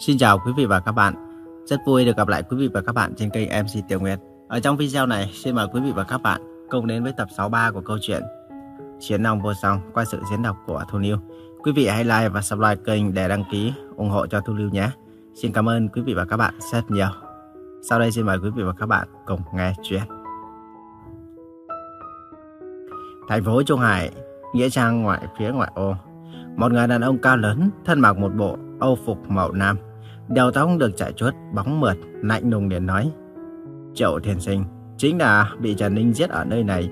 Xin chào quý vị và các bạn. Rất vui được gặp lại quý vị và các bạn trên kênh MC Tiểu Nguyệt. Ở trong video này, xin mời quý vị và các bạn cùng đến với tập 63 của câu chuyện Chiến Long Vô Song qua sự diễn đọc của Thu Lưu. Quý vị hãy like và subscribe kênh để đăng ký ủng hộ cho Thu Lưu nhé. Xin cảm ơn quý vị và các bạn rất nhiều. Sau đây xin mời quý vị và các bạn cùng nghe chuyện. Thành phố Trung Hải, nghĩa trang ngoại phía ngoại ô. Một người đàn ông cao lớn, thân mặc một bộ âu phục màu nam, đầu tóc được trải chuốt bóng mượt, lạnh lùng để nói: "Triệu Thiên Sinh chính là bị Trần Ninh giết ở nơi này.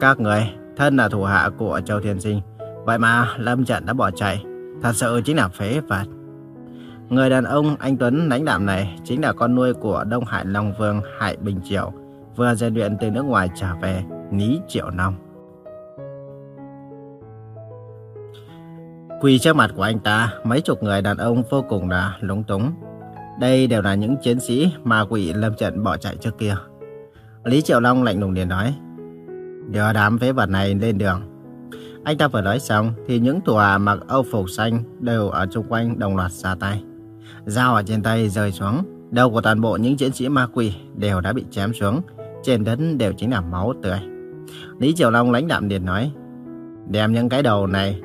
Các người thân là thủ hạ của Châu Thiên Sinh, vậy mà Lâm Trận đã bỏ chạy, thật sự chính là phế vật." Người đàn ông anh Tuấn lãnh đạm này chính là con nuôi của Đông Hải Long Vương Hải Bình Triệu, vừa rèn luyện từ nước ngoài trở về, Ní Triệu Long. Quỳ trước mặt của anh ta, mấy chục người đàn ông vô cùng là lúng túng. Đây đều là những chiến sĩ mà quỷ lâm trận bỏ chạy trước kia. Lý Triệu Long lạnh lùng liền nói, đưa đám phế vật này lên đường. Anh ta vừa nói xong thì những thủ hạ mặc âu phục xanh đều ở xung quanh đồng loạt ra tay. Dao ở trên tay rơi xuống, đầu của toàn bộ những chiến sĩ ma quỷ đều đã bị chém xuống, trên đất đều chính là máu tươi. Lý Triều Long lãnh đạm liền nói, đem những cái đầu này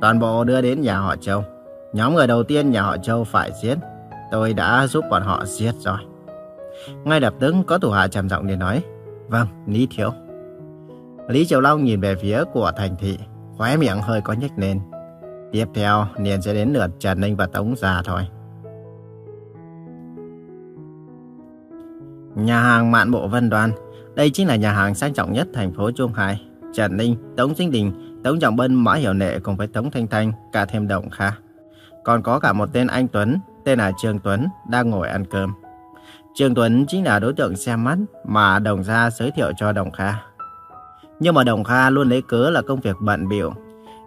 toàn bộ đưa đến nhà họ Châu. Nhóm người đầu tiên nhà họ Châu phải giết, tôi đã giúp bọn họ giết rồi. Ngay lập tức có thủ hạ trầm giọng để nói, vâng, Lý Thiếu. Lý Triều Long nhìn về phía của thành thị, khóe miệng hơi có nhếch lên. Tiếp theo, liền sẽ đến lượt Trần Ninh và Tống già thôi. Nhà hàng Mạn Bộ Vân Đoan, đây chính là nhà hàng sang trọng nhất thành phố Trung Hải. Trần Ninh, Tống Sinh Đình, Tống Trọng Bân, Mã Hiểu Nệ cùng với Tống Thanh Thanh, cả thêm Động Kha. Còn có cả một tên anh Tuấn, tên là Trương Tuấn, đang ngồi ăn cơm. Trương Tuấn chính là đối tượng xem mắt mà Đồng Gia giới thiệu cho Đồng Kha. Nhưng mà Đồng Kha luôn lấy cớ là công việc bận biểu.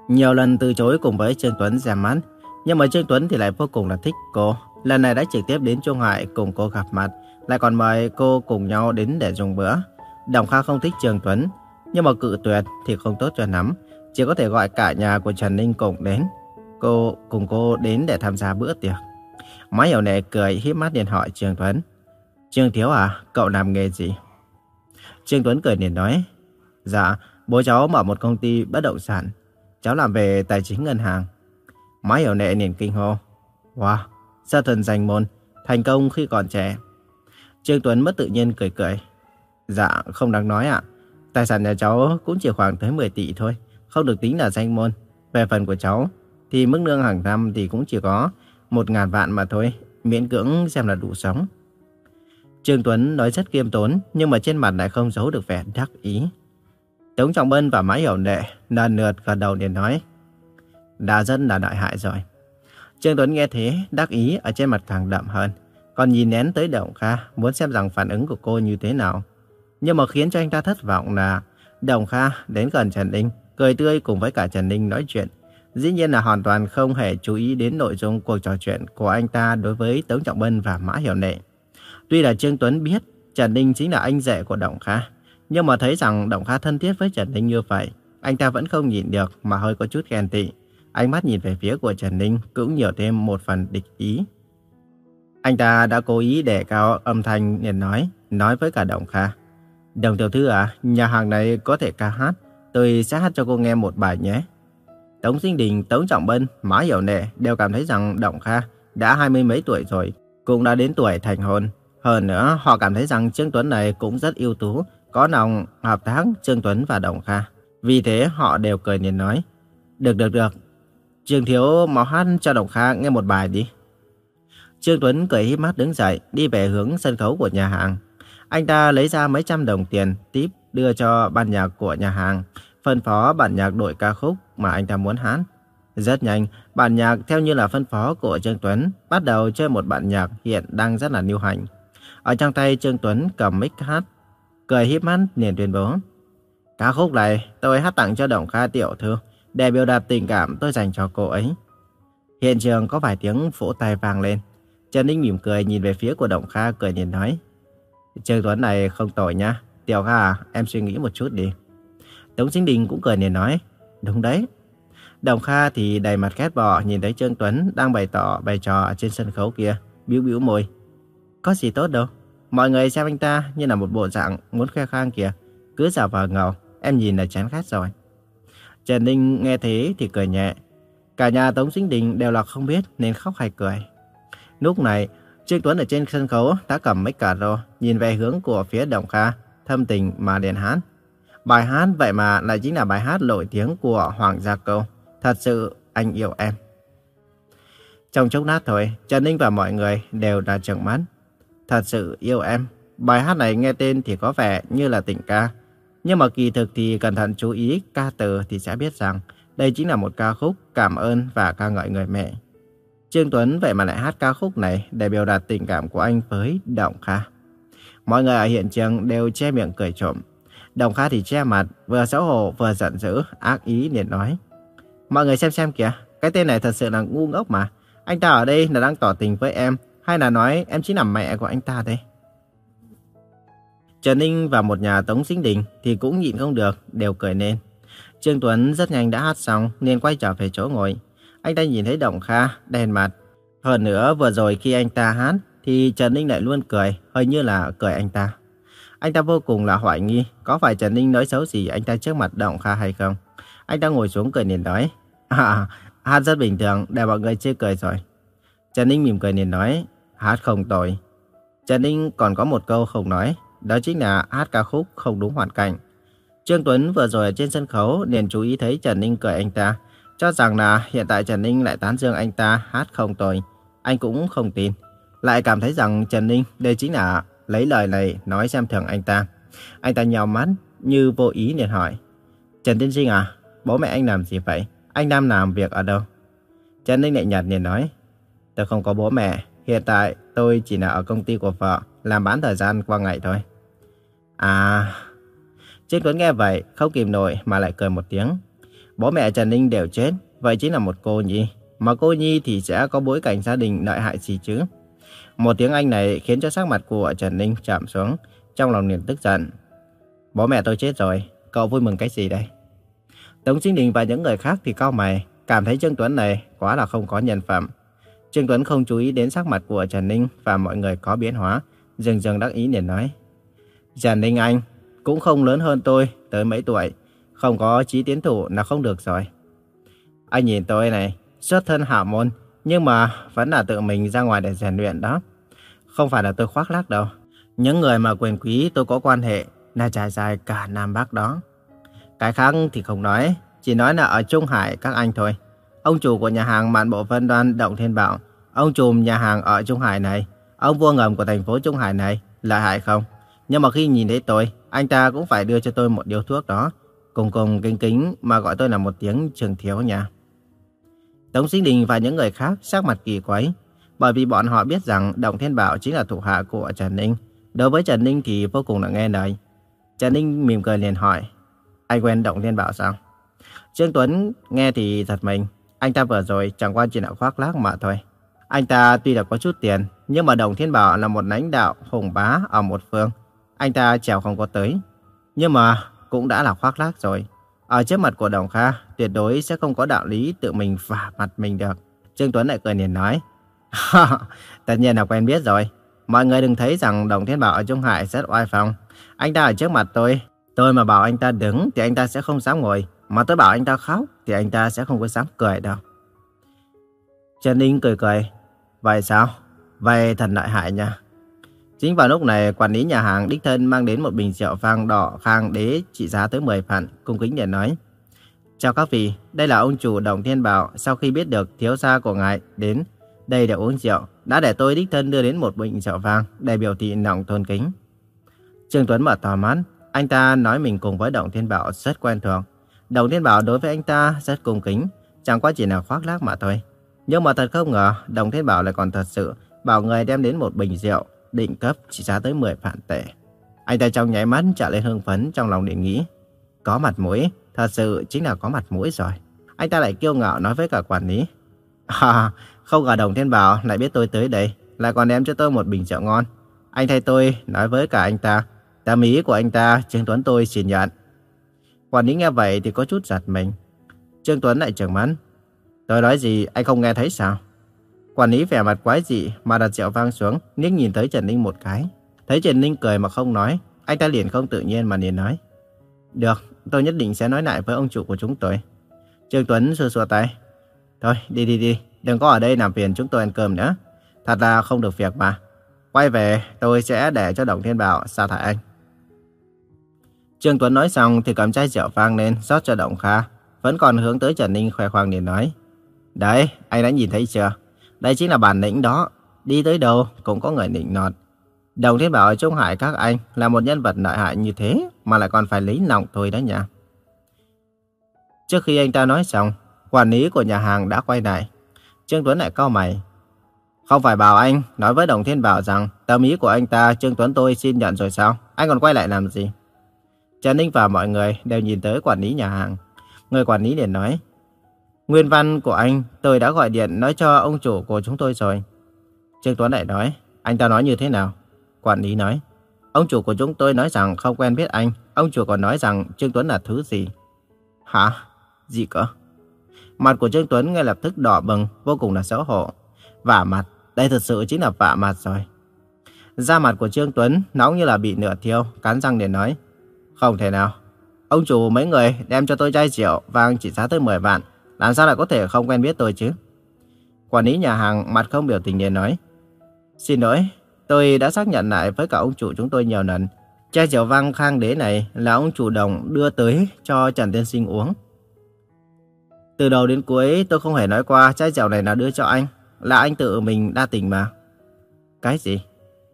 Nhiều lần từ chối cùng với Trương Tuấn xem mắt, nhưng mà Trương Tuấn thì lại vô cùng là thích cô. Lần này đã trực tiếp đến Trung Hải cùng cô gặp mặt, lại còn mời cô cùng nhau đến để dùng bữa. Đồng Kha không thích Trương Tuấn, nhưng mà cự tuyệt thì không tốt cho lắm, chỉ có thể gọi cả nhà của Trần Ninh cùng đến. Cô cùng cô đến để tham gia bữa tiệc. Má hiểu nệ cười híp mắt điện hỏi Trương Tuấn. Trương Thiếu à, cậu làm nghề gì? Trương Tuấn cười liền nói. Dạ, bố cháu mở một công ty bất động sản. Cháu làm về tài chính ngân hàng. Má hiểu nệ liền kinh hô. Wow, sao thần danh môn, thành công khi còn trẻ. Trương Tuấn mất tự nhiên cười cười. Dạ, không đáng nói ạ. Tài sản nhà cháu cũng chỉ khoảng tới 10 tỷ thôi, không được tính là danh môn. Về phần của cháu, thì mức lương hàng năm thì cũng chỉ có một ngàn vạn mà thôi, miễn cưỡng xem là đủ sống. Trương Tuấn nói rất kiêm tốn, nhưng mà trên mặt lại không giấu được vẻ đắc ý. Tống Trọng Bân và Mã Hiểu đệ lần lượt gật đầu để nói. Đã dân là đại hại rồi. Trương Tuấn nghe thế, đắc ý ở trên mặt càng đậm hơn. Còn nhìn nén tới Động Kha, muốn xem rằng phản ứng của cô như thế nào. Nhưng mà khiến cho anh ta thất vọng là Đồng Kha đến gần Trần Đinh cười tươi cùng với cả Trần Ninh nói chuyện. Dĩ nhiên là hoàn toàn không hề chú ý đến nội dung cuộc trò chuyện của anh ta đối với Tống Trọng Bân và Mã Hiểu Nệ. Tuy là Trương Tuấn biết Trần Ninh chính là anh rể của Đồng Kha, nhưng mà thấy rằng Đồng Kha thân thiết với Trần Ninh như vậy, anh ta vẫn không nhìn được mà hơi có chút ghen tị. Ánh mắt nhìn về phía của Trần Ninh cũng nhiều thêm một phần địch ý. Anh ta đã cố ý để cao âm thanh liền nói, nói với cả Đồng Kha. Đồng tiểu thư à, nhà hàng này có thể ca hát, tôi sẽ hát cho cô nghe một bài nhé. Tống Sinh Đình, Tống Trọng Bân, Mã Hiểu Nệ đều cảm thấy rằng Đồng Kha đã hai mươi mấy tuổi rồi, cũng đã đến tuổi thành hôn. Hơn nữa, họ cảm thấy rằng Trương Tuấn này cũng rất ưu tú, có lòng hợp tác Trương Tuấn và Đồng Kha. Vì thế họ đều cười nhìn nói, được được được, Trương Thiếu máu hát cho Đồng Kha nghe một bài đi. Trương Tuấn cười híp mắt đứng dậy, đi về hướng sân khấu của nhà hàng. Anh ta lấy ra mấy trăm đồng tiền tiếp đưa cho ban nhạc của nhà hàng, phân phó bản nhạc đội ca khúc mà anh ta muốn hát. Rất nhanh, bản nhạc theo như là phân phó của Trương Tuấn bắt đầu chơi một bản nhạc hiện đang rất là lưu hành. Ở trong tay Trương Tuấn cầm mic hát, cười híp mắt liền tuyên bố. Ca khúc này tôi hát tặng cho Đồng Kha tiểu thư để biểu đạt tình cảm tôi dành cho cô ấy. Hiện trường có vài tiếng vỗ tay vang lên. Trần Ninh mỉm cười nhìn về phía của Đồng Kha cười nhìn nói. Trương Tuấn này không tội nhá. Tiểu Kha à, em suy nghĩ một chút đi. Tống Chính Đình cũng cười nhìn nói. Đúng đấy. Đồng Kha thì đầy mặt ghét bỏ nhìn thấy Trương Tuấn đang bày tỏ bày trò trên sân khấu kia, biếu biếu môi. Có gì tốt đâu, mọi người xem anh ta như là một bộ dạng muốn khoe khang kìa, cứ giả vờ ngầu, em nhìn là chán khát rồi. Trần Ninh nghe thế thì cười nhẹ. Cả nhà Tống Sinh Đình đều là không biết nên khóc hay cười. Lúc này, Trương Tuấn ở trên sân khấu đã cầm mic cà rô, nhìn về hướng của phía Đồng Kha, thâm tình mà đền hát. Bài hát vậy mà lại chính là bài hát nổi tiếng của Hoàng Gia Câu. Thật sự, anh yêu em. Trong chốc lát thôi, Trần Ninh và mọi người đều đã trợn mắt. Thật sự yêu em. Bài hát này nghe tên thì có vẻ như là tình ca. Nhưng mà kỳ thực thì cẩn thận chú ý ca từ thì sẽ biết rằng đây chính là một ca khúc cảm ơn và ca ngợi người mẹ. Trương Tuấn vậy mà lại hát ca khúc này để biểu đạt tình cảm của anh với Động Kha. Mọi người ở hiện trường đều che miệng cười trộm. Đồng Kha thì che mặt, vừa xấu hổ vừa giận dữ, ác ý liền nói. Mọi người xem xem kìa, cái tên này thật sự là ngu ngốc mà. Anh ta ở đây là đang tỏ tình với em, hay là nói em chính là mẹ của anh ta đây? Trần Ninh và một nhà Tống Sinh Đình thì cũng nhịn không được, đều cười nên. Trương Tuấn rất nhanh đã hát xong nên quay trở về chỗ ngồi. Anh ta nhìn thấy Đồng Kha, đen mặt. Hơn nữa vừa rồi khi anh ta hát thì Trần Ninh lại luôn cười, hơi như là cười anh ta. Anh ta vô cùng là hoài nghi, có phải Trần Ninh nói xấu gì anh ta trước mặt Động Kha hay không? Anh ta ngồi xuống cười liền nói, à, hát rất bình thường, để mọi người chê cười rồi. Trần Ninh mỉm cười liền nói, hát không tồi. Trần Ninh còn có một câu không nói, đó chính là hát ca khúc không đúng hoàn cảnh. Trương Tuấn vừa rồi ở trên sân khấu liền chú ý thấy Trần Ninh cười anh ta, cho rằng là hiện tại Trần Ninh lại tán dương anh ta hát không tồi. Anh cũng không tin, lại cảm thấy rằng Trần Ninh đây chính là lấy lời này nói xem thường anh ta. Anh ta nhào mắt như vô ý liền hỏi. Trần Tiên Sinh à, bố mẹ anh làm gì vậy? Anh đang làm việc ở đâu? Trần Ninh lại nhạt liền nói. Tôi không có bố mẹ. Hiện tại tôi chỉ là ở công ty của vợ, làm bán thời gian qua ngày thôi. À... trên Tuấn nghe vậy, không kìm nổi mà lại cười một tiếng. Bố mẹ Trần Ninh đều chết, vậy chính là một cô nhi. Mà cô nhi thì sẽ có bối cảnh gia đình nợ hại gì chứ? Một tiếng Anh này khiến cho sắc mặt của Trần Ninh chạm xuống, trong lòng liền tức giận. Bố mẹ tôi chết rồi, cậu vui mừng cái gì đây? Tống Sinh Đình và những người khác thì cao mày, cảm thấy Trương Tuấn này quá là không có nhân phẩm. Trương Tuấn không chú ý đến sắc mặt của Trần Ninh và mọi người có biến hóa, dừng dừng đắc ý liền nói. Trần Ninh anh, cũng không lớn hơn tôi tới mấy tuổi, không có trí tiến thủ là không được rồi. Anh nhìn tôi này, xuất thân hạ môn, nhưng mà vẫn là tự mình ra ngoài để rèn luyện đó. Không phải là tôi khoác lác đâu. Những người mà quyền quý tôi có quan hệ là trải dài cả Nam Bắc đó. Cái khác thì không nói, chỉ nói là ở Trung Hải các anh thôi. Ông chủ của nhà hàng Mạn Bộ Vân Đoan Động Thiên Bảo, ông chủ nhà hàng ở Trung Hải này, ông vua ngầm của thành phố Trung Hải này, lợi hại không? Nhưng mà khi nhìn thấy tôi, anh ta cũng phải đưa cho tôi một điếu thuốc đó. Cùng cùng kính kính mà gọi tôi là một tiếng trường thiếu nha. Tống Sinh Đình và những người khác sắc mặt kỳ quái, bởi vì bọn họ biết rằng Động Thiên Bảo chính là thủ hạ của Trần Ninh. Đối với Trần Ninh thì vô cùng là nghe lời. Trần Ninh mỉm cười liền hỏi, anh quen Động Thiên Bảo sao? Trương Tuấn nghe thì giật mình, anh ta vừa rồi chẳng qua chỉ là khoác lác mà thôi. Anh ta tuy là có chút tiền, nhưng mà Đồng Thiên Bảo là một lãnh đạo hùng bá ở một phương. Anh ta trèo không có tới. Nhưng mà cũng đã là khoác lác rồi. Ở trước mặt của Đồng Kha, tuyệt đối sẽ không có đạo lý tự mình vả mặt mình được. Trương Tuấn lại cười liền nói. Tất nhiên là quen biết rồi. Mọi người đừng thấy rằng Đồng Thiên Bảo ở Trung Hải rất oai phong. Anh ta ở trước mặt tôi. Tôi mà bảo anh ta đứng thì anh ta sẽ không dám ngồi. Mà tôi bảo anh ta khóc thì anh ta sẽ không có dám cười đâu. Trần Ninh cười cười. Vậy sao? Vậy thật lợi hại nha. Chính vào lúc này, quản lý nhà hàng đích thân mang đến một bình rượu vang đỏ khang đế trị giá tới 10 phận, cung kính để nói. Chào các vị, đây là ông chủ Đồng Thiên Bảo. Sau khi biết được thiếu gia của ngài đến đây để uống rượu, đã để tôi đích thân đưa đến một bình rượu vang để biểu thị lòng tôn kính. Trương Tuấn mở tò mắt, anh ta nói mình cùng với Đồng Thiên Bảo rất quen thuộc. Đồng Thiên Bảo đối với anh ta rất cung kính, chẳng qua chỉ là khoác lác mà thôi. Nhưng mà thật không ngờ, Đồng Thiên Bảo lại còn thật sự bảo người đem đến một bình rượu định cấp chỉ giá tới 10 vạn tệ. Anh ta trong nháy mắt trở lên hưng phấn trong lòng định nghĩ. Có mặt mũi, thật sự chính là có mặt mũi rồi. Anh ta lại kiêu ngạo nói với cả quản lý. À, không ngờ đồng thiên bảo lại biết tôi tới đây, lại còn đem cho tôi một bình rượu ngon. Anh thay tôi nói với cả anh ta, tâm ý của anh ta, Trương Tuấn tôi xin nhận. Quản lý nghe vậy thì có chút giật mình. Trương Tuấn lại trừng mắt. Tôi nói gì anh không nghe thấy sao? Quản lý vẻ mặt quái dị mà đặt rượu vang xuống, liếc nhìn tới Trần Ninh một cái. Thấy Trần Ninh cười mà không nói, anh ta liền không tự nhiên mà liền nói. Được, tôi nhất định sẽ nói lại với ông chủ của chúng tôi. Trương Tuấn xua xua tay. Thôi, đi đi đi, đừng có ở đây làm phiền chúng tôi ăn cơm nữa. Thật là không được việc mà. Quay về, tôi sẽ để cho Đồng Thiên Bảo sa thải anh. Trương Tuấn nói xong thì cầm chai rượu vang lên rót cho Đồng Kha. Vẫn còn hướng tới Trần Ninh khoe khoang liền nói. Đấy, anh đã nhìn thấy chưa? Đây chính là bản lĩnh đó. Đi tới đâu cũng có người nịnh nọt. Đồng Thiên Bảo ở Trung Hải các anh là một nhân vật lợi hại như thế mà lại còn phải lấy lòng tôi đó nha. Trước khi anh ta nói xong, quản lý của nhà hàng đã quay lại. Trương Tuấn lại cau mày. Không phải bảo anh nói với Đồng Thiên Bảo rằng tâm ý của anh ta Trương Tuấn tôi xin nhận rồi sao? Anh còn quay lại làm gì? Trần Ninh và mọi người đều nhìn tới quản lý nhà hàng. Người quản lý liền nói. Nguyên văn của anh tôi đã gọi điện nói cho ông chủ của chúng tôi rồi. Trương Tuấn lại nói. Anh ta nói như thế nào? Quản lý nói. Ông chủ của chúng tôi nói rằng không quen biết anh. Ông chủ còn nói rằng Trương Tuấn là thứ gì? Hả? Gì cơ? Mặt của Trương Tuấn ngay lập tức đỏ bừng, vô cùng là xấu hổ. Vả mặt, đây thật sự chính là vả mặt rồi. Da mặt của Trương Tuấn nóng như là bị nửa thiêu, cắn răng để nói. Không thể nào. Ông chủ mấy người đem cho tôi chai rượu vang chỉ giá tới 10 vạn. Làm sao lại có thể không quen biết tôi chứ? Quản lý nhà hàng mặt không biểu tình để nói. Xin lỗi, tôi đã xác nhận lại với cả ông chủ chúng tôi nhiều lần. Chai rượu vang khang đế này là ông chủ đồng đưa tới cho Trần Tiên Sinh uống. Từ đầu đến cuối tôi không hề nói qua chai rượu này là đưa cho anh. Là anh tự mình đa tình mà. Cái gì?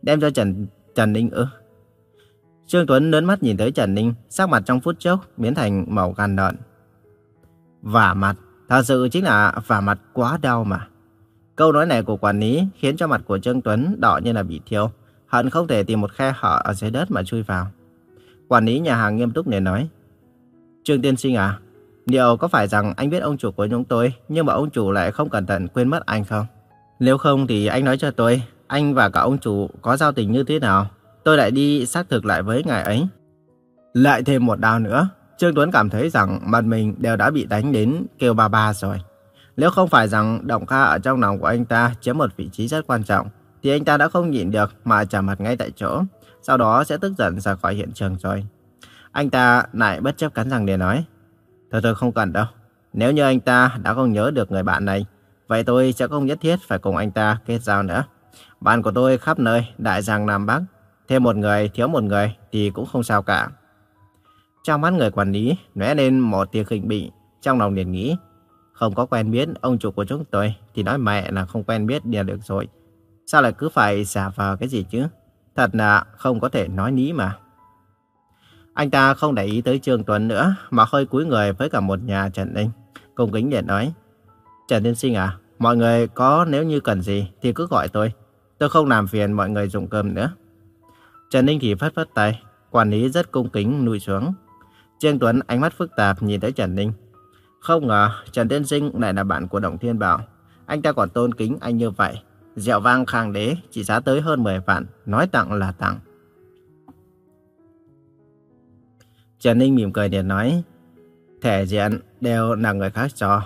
Đem cho Trần Trần Ninh ư? Trương Tuấn lớn mắt nhìn tới Trần Ninh, sắc mặt trong phút chốc biến thành màu gan lợn. Vả mặt, thật sự chính là vả mặt quá đau mà. Câu nói này của quản lý khiến cho mặt của Trương Tuấn đỏ như là bị thiêu, hận không thể tìm một khe hở ở dưới đất mà chui vào. Quản lý nhà hàng nghiêm túc để nói, Trương Tiên Sinh à, liệu có phải rằng anh biết ông chủ của chúng tôi, nhưng mà ông chủ lại không cẩn thận quên mất anh không? Nếu không thì anh nói cho tôi, anh và cả ông chủ có giao tình như thế nào? Tôi lại đi xác thực lại với ngài ấy. Lại thêm một đau nữa, Trương Tuấn cảm thấy rằng mặt mình đều đã bị đánh đến kêu ba ba rồi. Nếu không phải rằng Động Kha ở trong lòng của anh ta chiếm một vị trí rất quan trọng, thì anh ta đã không nhịn được mà trả mặt ngay tại chỗ, sau đó sẽ tức giận ra khỏi hiện trường rồi. Anh ta lại bất chấp cắn răng để nói, Thôi thôi không cần đâu, nếu như anh ta đã không nhớ được người bạn này, vậy tôi sẽ không nhất thiết phải cùng anh ta kết giao nữa. Bạn của tôi khắp nơi, đại giang Nam Bắc, thêm một người thiếu một người thì cũng không sao cả. Trong mắt người quản lý lóe lên một tia khinh bỉ, trong lòng liền nghĩ, không có quen biết ông chủ của chúng tôi thì nói mẹ là không quen biết liền được rồi. Sao lại cứ phải xả vào cái gì chứ? Thật là không có thể nói ní mà. Anh ta không để ý tới Trương Tuấn nữa mà hơi cúi người với cả một nhà Trần Ninh. Cùng kính điện nói. Trần Tiên Sinh à, mọi người có nếu như cần gì thì cứ gọi tôi. Tôi không làm phiền mọi người dùng cơm nữa. Trần Ninh thì phất phất tay, quản lý rất cung kính nuôi xuống. Trương Tuấn ánh mắt phức tạp nhìn tới Trần Ninh. Không ngờ Trần Tiên Sinh lại là bạn của Đồng Thiên Bảo. Anh ta còn tôn kính anh như vậy. Dẹo vang khang đế chỉ giá tới hơn 10 vạn, nói tặng là tặng. Trần Ninh mỉm cười để nói, thẻ diện đều là người khác cho.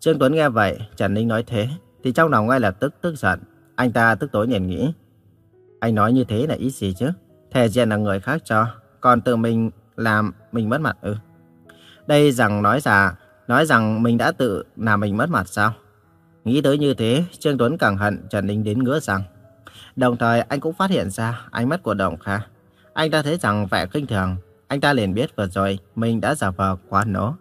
Trương Tuấn nghe vậy, Trần Ninh nói thế, thì trong lòng ngay lập tức tức giận. Anh ta tức tối nhìn nghĩ, anh nói như thế là ý gì chứ? Thẻ diện là người khác cho, còn tự mình làm mình mất mặt ư? Đây rằng nói ra, nói rằng mình đã tự làm mình mất mặt sao? Nghĩ tới như thế, Trương Tuấn càng hận Trần Ninh đến ngứa rằng. Đồng thời anh cũng phát hiện ra ánh mắt của Đồng Kha. Anh ta thấy rằng vẻ kinh thường, anh ta liền biết vừa rồi mình đã giả vờ quá nổ.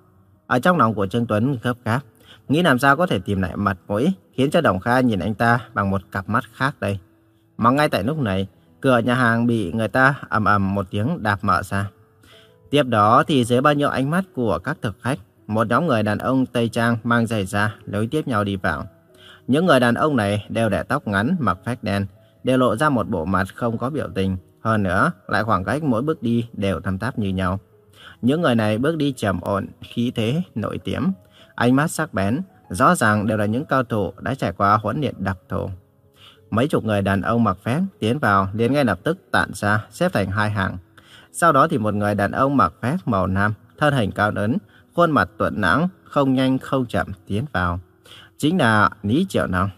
Ở trong lòng của Trương Tuấn gấp gáp, nghĩ làm sao có thể tìm lại mặt mũi, khiến cho Đồng Kha nhìn anh ta bằng một cặp mắt khác đây. Mà ngay tại lúc này, cửa nhà hàng bị người ta ầm ầm một tiếng đạp mở ra. Tiếp đó thì dưới bao nhiêu ánh mắt của các thực khách, một nhóm người đàn ông Tây Trang mang giày da lối tiếp nhau đi vào. Những người đàn ông này đều để tóc ngắn, mặc phách đen, đều lộ ra một bộ mặt không có biểu tình. Hơn nữa, lại khoảng cách mỗi bước đi đều thăm táp như nhau. Những người này bước đi trầm ổn, khí thế, nội tiếm, ánh mắt sắc bén, rõ ràng đều là những cao thủ đã trải qua huấn luyện đặc thù. Mấy chục người đàn ông mặc phép tiến vào liền ngay lập tức tản ra, xếp thành hai hàng. Sau đó thì một người đàn ông mặc vest màu nam, thân hình cao lớn, khuôn mặt tuấn lãng, không nhanh không chậm tiến vào. Chính là Lý Triệu Nông.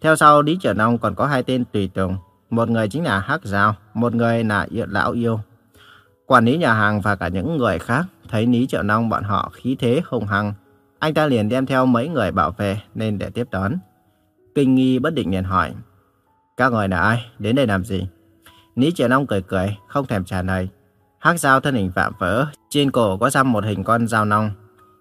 Theo sau Lý Triệu Nông còn có hai tên tùy tùng. Một người chính là Hắc Giao, một người là Lão Yêu. Quản lý nhà hàng và cả những người khác thấy Lý Triệu Nông bọn họ khí thế hùng hăng. Anh ta liền đem theo mấy người bảo vệ nên để tiếp đón. Kinh nghi bất định liền hỏi. Các người là ai? Đến đây làm gì? Lý Triệu Nông cười cười, không thèm trả lời. Hắc dao thân hình vạm vỡ, trên cổ có xăm một hình con dao nong.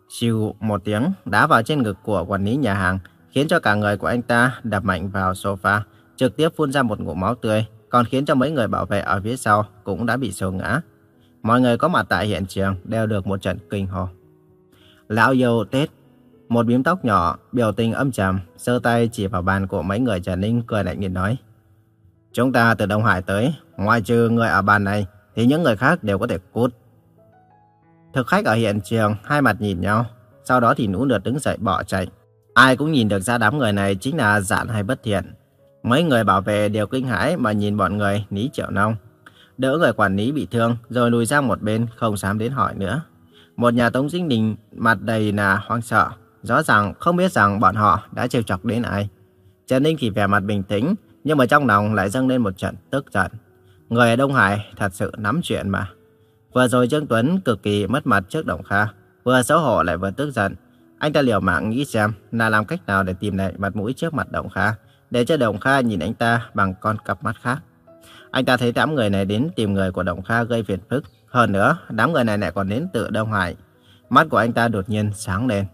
Siêu một tiếng đá vào trên ngực của quản lý nhà hàng, khiến cho cả người của anh ta đập mạnh vào sofa, trực tiếp phun ra một ngụm máu tươi, còn khiến cho mấy người bảo vệ ở phía sau cũng đã bị sâu ngã. Mọi người có mặt tại hiện trường đều được một trận kinh hồ. Lão dâu Tết, một bím tóc nhỏ, biểu tình âm trầm, sơ tay chỉ vào bàn của mấy người Trần Ninh cười lạnh nhìn nói. Chúng ta từ Đông Hải tới, ngoài trừ người ở bàn này, thì những người khác đều có thể cút. Thực khách ở hiện trường hai mặt nhìn nhau, sau đó thì nũ nượt đứng dậy bỏ chạy. Ai cũng nhìn được ra đám người này chính là dạn hay bất thiện. Mấy người bảo vệ đều kinh hãi mà nhìn bọn người ní triệu nông. Đỡ người quản lý bị thương rồi lùi sang một bên không dám đến hỏi nữa. Một nhà tống dinh đình mặt đầy là hoang sợ. Rõ ràng không biết rằng bọn họ đã trêu chọc đến ai. Trần Ninh thì vẻ mặt bình tĩnh nhưng mà trong lòng lại dâng lên một trận tức giận. Người ở Đông Hải thật sự nắm chuyện mà. Vừa rồi Trương Tuấn cực kỳ mất mặt trước Đồng Kha, vừa xấu hổ lại vừa tức giận. Anh ta liều mạng nghĩ xem là làm cách nào để tìm lại mặt mũi trước mặt Đồng Kha, để cho Đồng Kha nhìn anh ta bằng con cặp mắt khác. Anh ta thấy đám người này đến tìm người của Đồng Kha gây phiền phức. Hơn nữa, đám người này lại còn đến từ Đông Hải. Mắt của anh ta đột nhiên sáng lên.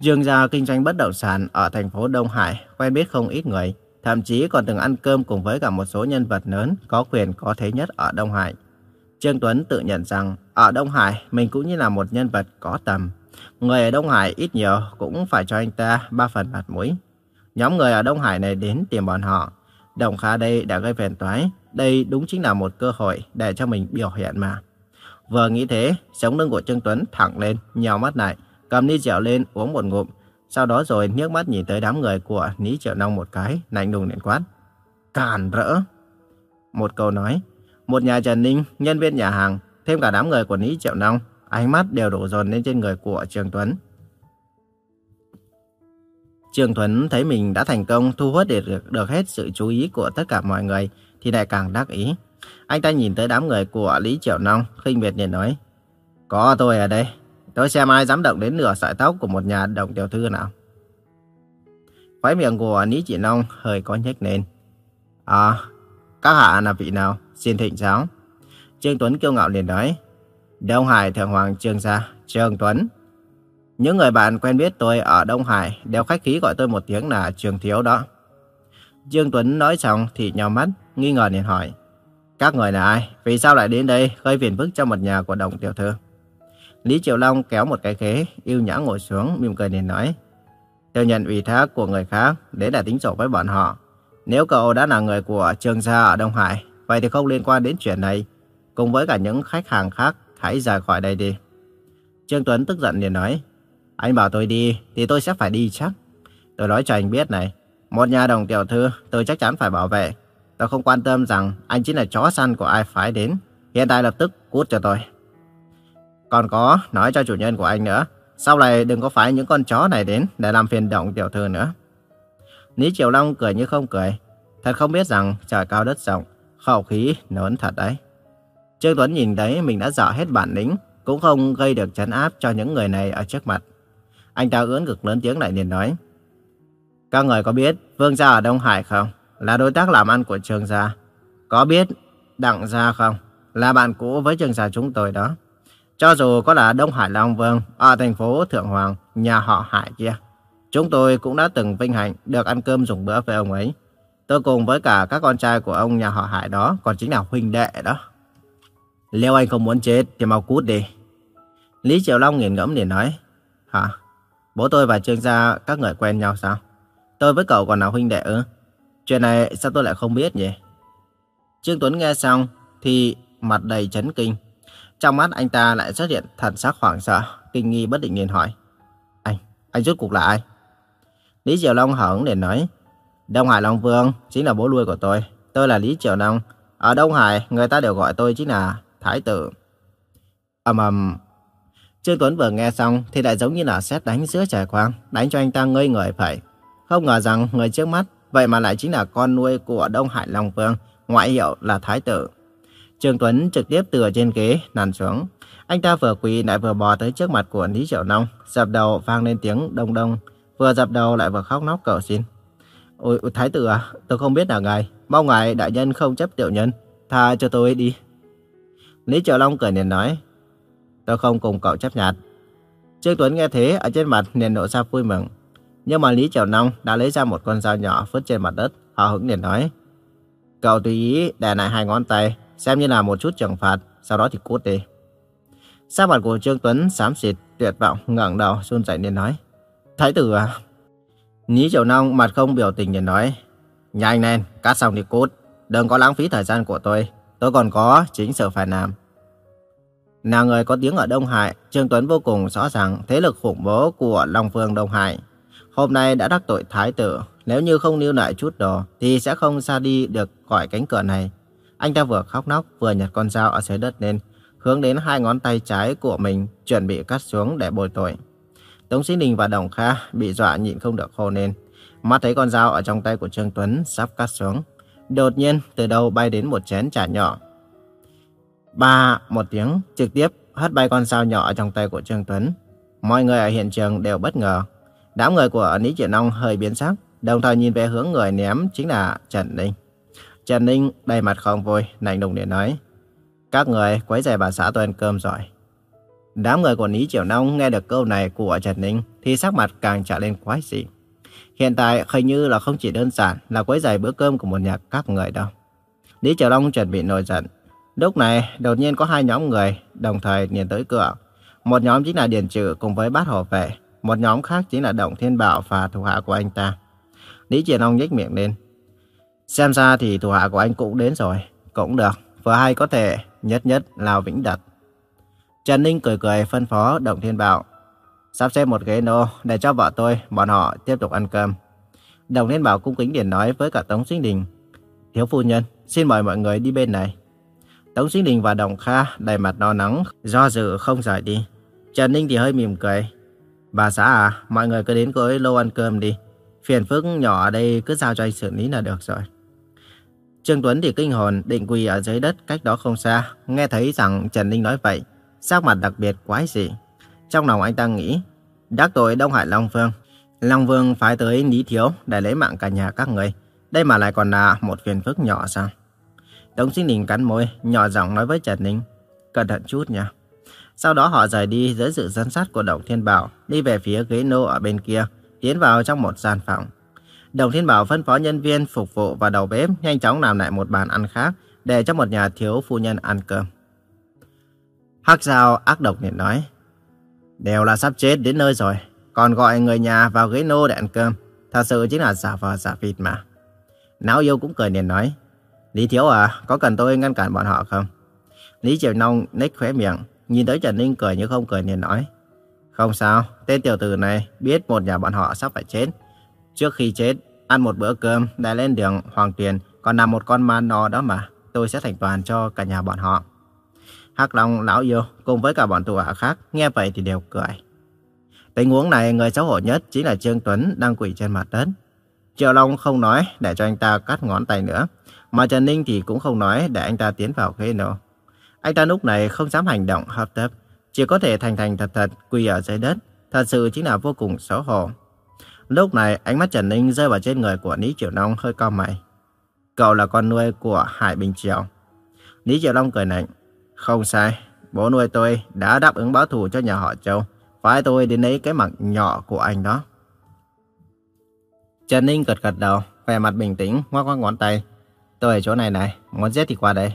Dương gia kinh doanh bất động sản ở thành phố Đông Hải, quen biết không ít người thậm chí còn từng ăn cơm cùng với cả một số nhân vật lớn có quyền có thế nhất ở Đông Hải. Trương Tuấn tự nhận rằng ở Đông Hải mình cũng như là một nhân vật có tầm. Người ở Đông Hải ít nhiều cũng phải cho anh ta ba phần mặt mũi. Nhóm người ở Đông Hải này đến tìm bọn họ. Đồng Kha đây đã gây phiền toái. Đây đúng chính là một cơ hội để cho mình biểu hiện mà. Vừa nghĩ thế, sống lưng của Trương Tuấn thẳng lên, nhào mắt lại, cầm ly rượu lên uống một ngụm, sau đó rồi nước mắt nhìn tới đám người của Lý Triệu Nông một cái, lạnh lùng liền quát. Cản rỡ! Một câu nói, một nhà Trần Ninh, nhân viên nhà hàng, thêm cả đám người của Lý Triệu Nông, ánh mắt đều đổ dồn lên trên người của Trường Tuấn. Trường Tuấn thấy mình đã thành công thu hút được, được hết sự chú ý của tất cả mọi người, thì lại càng đắc ý. Anh ta nhìn tới đám người của Lý Triệu Nông, khinh biệt liền nói. Có tôi ở đây, Tôi xem ai dám động đến nửa sợi tóc của một nhà đồng tiểu thư nào. Khói miệng của Ní Chỉ Nông hơi có nhếch lên. À, các hạ là vị nào? Xin thịnh giáo. Trương Tuấn kiêu ngạo liền nói. Đông Hải Thượng Hoàng Trương Gia, Trương Tuấn. Những người bạn quen biết tôi ở Đông Hải đều khách khí gọi tôi một tiếng là Trương Thiếu đó. Trương Tuấn nói xong thì nhau mắt, nghi ngờ liền hỏi. Các người là ai? Vì sao lại đến đây gây phiền phức cho một nhà của đồng tiểu thư? Lý Triều Long kéo một cái ghế, yêu nhã ngồi xuống, mỉm cười liền nói. "Theo nhận ủy thác của người khác để là tính sổ với bọn họ. Nếu cậu đã là người của Trường Gia ở Đông Hải, vậy thì không liên quan đến chuyện này. Cùng với cả những khách hàng khác, hãy rời khỏi đây đi. Trương Tuấn tức giận liền nói. Anh bảo tôi đi, thì tôi sẽ phải đi chắc. Tôi nói cho anh biết này, một nhà đồng tiểu thư tôi chắc chắn phải bảo vệ. Tôi không quan tâm rằng anh chính là chó săn của ai phái đến. Hiện tại lập tức cút cho tôi. Còn có, nói cho chủ nhân của anh nữa, sau này đừng có phái những con chó này đến để làm phiền động tiểu thư nữa. Lý Triều Long cười như không cười, thật không biết rằng trời cao đất rộng, khẩu khí lớn thật đấy. Trương Tuấn nhìn thấy mình đã dọa hết bản lĩnh, cũng không gây được chấn áp cho những người này ở trước mặt. Anh ta ưỡn ngực lớn tiếng lại liền nói. Các người có biết Vương gia ở Đông Hải không? Là đối tác làm ăn của Trương gia. Có biết Đặng gia không? Là bạn cũ với Trương gia chúng tôi đó. Cho dù có là Đông Hải Long Vương ở thành phố Thượng Hoàng, nhà họ Hải kia, chúng tôi cũng đã từng vinh hạnh được ăn cơm dùng bữa với ông ấy. Tôi cùng với cả các con trai của ông nhà họ Hải đó còn chính là huynh đệ đó. Nếu anh không muốn chết thì mau cút đi. Lý Triều Long nghiền ngẫm để nói. Hả? Bố tôi và Trương Gia các người quen nhau sao? Tôi với cậu còn là huynh đệ ư? Chuyện này sao tôi lại không biết nhỉ? Trương Tuấn nghe xong thì mặt đầy chấn kinh. Trong mắt anh ta lại xuất hiện thần sắc hoảng sợ, kinh nghi bất định liền hỏi. Anh, anh rốt cuộc là ai? Lý Triều Long hở để nói. Đông Hải Long Vương chính là bố nuôi của tôi. Tôi là Lý Triều Long. Ở Đông Hải, người ta đều gọi tôi chính là Thái tử. Ầm ầm. Trương Tuấn vừa nghe xong thì lại giống như là xét đánh giữa trời quang, đánh cho anh ta ngây người phải. Không ngờ rằng người trước mắt vậy mà lại chính là con nuôi của Đông Hải Long Vương, ngoại hiệu là Thái tử. Trương Tuấn trực tiếp từ trên ghế nằm xuống. Anh ta vừa quỳ lại vừa bò tới trước mặt của Lý Triệu Long, dập đầu vang lên tiếng đông đông, vừa dập đầu lại vừa khóc nóc cầu xin. Ôi, Thái tử à, tôi không biết là ngài, mong ngài đại nhân không chấp tiểu nhân, tha cho tôi đi. Lý Triệu Long cười liền nói, tôi không cùng cậu chấp nhặt. Trương Tuấn nghe thế ở trên mặt liền lộ ra vui mừng. Nhưng mà Lý Triệu Long đã lấy ra một con dao nhỏ vứt trên mặt đất, hờ hứng liền nói, cậu tùy ý đè lại hai ngón tay, xem như là một chút trừng phạt, sau đó thì cút đi. Sắc mặt của Trương Tuấn xám xịt, tuyệt vọng, ngẩng đầu, run rẩy nên nói. Thái tử à? Ní Triều Nông mặt không biểu tình liền nói. Nhanh lên, cắt xong thì cút. Đừng có lãng phí thời gian của tôi. Tôi còn có chính sự phải làm. Là người có tiếng ở Đông Hải, Trương Tuấn vô cùng rõ ràng thế lực khủng bố của Long phương Đông Hải. Hôm nay đã đắc tội Thái tử, nếu như không lưu lại chút đồ thì sẽ không ra đi được khỏi cánh cửa này. Anh ta vừa khóc nóc vừa nhặt con dao ở dưới đất lên, hướng đến hai ngón tay trái của mình chuẩn bị cắt xuống để bồi tội. Tống Sĩ Đình và Đồng Kha bị dọa nhịn không được hô lên. Mắt thấy con dao ở trong tay của Trương Tuấn sắp cắt xuống. Đột nhiên từ đâu bay đến một chén trà nhỏ. Ba một tiếng trực tiếp hất bay con dao nhỏ ở trong tay của Trương Tuấn. Mọi người ở hiện trường đều bất ngờ. Đám người của Lý Triển Long hơi biến sắc, đồng thời nhìn về hướng người ném chính là Trần Ninh. Trần Ninh đầy mặt không vui, nành đùng để nói. Các người quấy rầy bà xã tôi ăn cơm rồi. Đám người của Lý Triều Nông nghe được câu này của Trần Ninh thì sắc mặt càng trở lên quái dị. Hiện tại hình như là không chỉ đơn giản là quấy rầy bữa cơm của một nhà các người đâu. Lý Triều Long chuẩn bị nổi giận. Lúc này đột nhiên có hai nhóm người đồng thời nhìn tới cửa. Một nhóm chính là Điền Trừ cùng với bát hộ vệ. Một nhóm khác chính là Động Thiên Bảo và thủ hạ của anh ta. Lý Triều Long nhếch miệng lên. Xem ra thì thủ hạ của anh cũng đến rồi. Cũng được. Vừa hay có thể nhất nhất là vĩnh đạt Trần Ninh cười cười phân phó Động Thiên Bảo. Sắp xếp một ghế nô để cho vợ tôi, bọn họ tiếp tục ăn cơm. Đồng Thiên Bảo cung kính điển nói với cả Tống Sinh Đình. Thiếu phu nhân, xin mời mọi người đi bên này. Tống Sinh Đình và Đồng Kha đầy mặt no nắng, do dự không rời đi. Trần Ninh thì hơi mỉm cười. Bà xã à, mọi người cứ đến cô ấy lô ăn cơm đi. Phiền phức nhỏ ở đây cứ giao cho anh xử lý là được rồi. Trương Tuấn thì kinh hồn định quỳ ở dưới đất cách đó không xa, nghe thấy rằng Trần Ninh nói vậy, sắc mặt đặc biệt quái dị. Trong lòng anh ta nghĩ, đắc tội Đông Hải Long Vương, Long Vương phái tới Lý Thiếu để lấy mạng cả nhà các người, đây mà lại còn là một phiền phức nhỏ sao? Tống Sinh Đình cắn môi, nhỏ giọng nói với Trần Ninh, cẩn thận chút nha. Sau đó họ rời đi dưới sự dẫn sát của Đồng Thiên Bảo, đi về phía ghế nô ở bên kia, tiến vào trong một gian phòng. Đồng Thiên Bảo phân phó nhân viên phục vụ và đầu bếp nhanh chóng làm lại một bàn ăn khác để cho một nhà thiếu phu nhân ăn cơm. Hắc Giao ác độc liền nói, đều là sắp chết đến nơi rồi, còn gọi người nhà vào ghế nô để ăn cơm, thật sự chính là giả vờ giả vịt mà. Náo yêu cũng cười liền nói, Lý Thiếu à, có cần tôi ngăn cản bọn họ không? Lý Triều Nông nếch khóe miệng, nhìn tới Trần Ninh cười như không cười liền nói, không sao, tên tiểu tử này biết một nhà bọn họ sắp phải chết. Trước khi chết, ăn một bữa cơm đã lên đường Hoàng Tuyền còn nằm một con ma no đó mà. Tôi sẽ thành toàn cho cả nhà bọn họ. Hắc Long, Lão Yêu cùng với cả bọn tù hạ khác nghe vậy thì đều cười. Tình huống này người xấu hổ nhất chính là Trương Tuấn đang quỳ trên mặt đất. Triệu Long không nói để cho anh ta cắt ngón tay nữa. Mà Trần Ninh thì cũng không nói để anh ta tiến vào ghế nổ. Anh ta lúc này không dám hành động hấp tấp. Chỉ có thể thành thành thật thật quỳ ở dưới đất. Thật sự chính là vô cùng xấu hổ. Lúc này ánh mắt Trần Ninh rơi vào trên người của Lý Triệu Long hơi cao mày. Cậu là con nuôi của Hải Bình Triều. Lý Triệu Long cười nạnh. Không sai, bố nuôi tôi đã đáp ứng báo thù cho nhà họ Châu. Phải tôi đến lấy cái mặt nhỏ của anh đó. Trần Ninh gật gật đầu, vẻ mặt bình tĩnh, ngoắc ngoắc ngón tay. Tôi ở chỗ này này, muốn giết thì qua đây.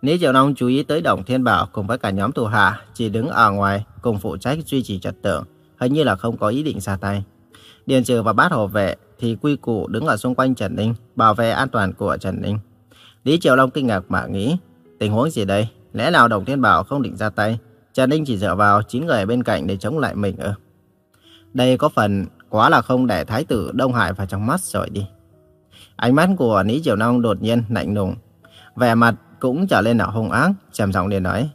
Lý Triệu Long chú ý tới Đồng Thiên Bảo cùng với cả nhóm tù hạ, chỉ đứng ở ngoài cùng phụ trách duy trì trật tự, hình như là không có ý định ra tay. Điền Trừ và bát hộ vệ thì quy củ đứng ở xung quanh Trần Ninh, bảo vệ an toàn của Trần Ninh. Lý Triều Long kinh ngạc mà nghĩ, tình huống gì đây? Lẽ nào Đồng Thiên Bảo không định ra tay? Trần Ninh chỉ dựa vào chín người bên cạnh để chống lại mình ư? Đây có phần quá là không để Thái tử Đông Hải vào trong mắt rồi đi. Ánh mắt của Lý Triều Long đột nhiên lạnh lùng, vẻ mặt cũng trở lên là hung ác, trầm giọng liền nói: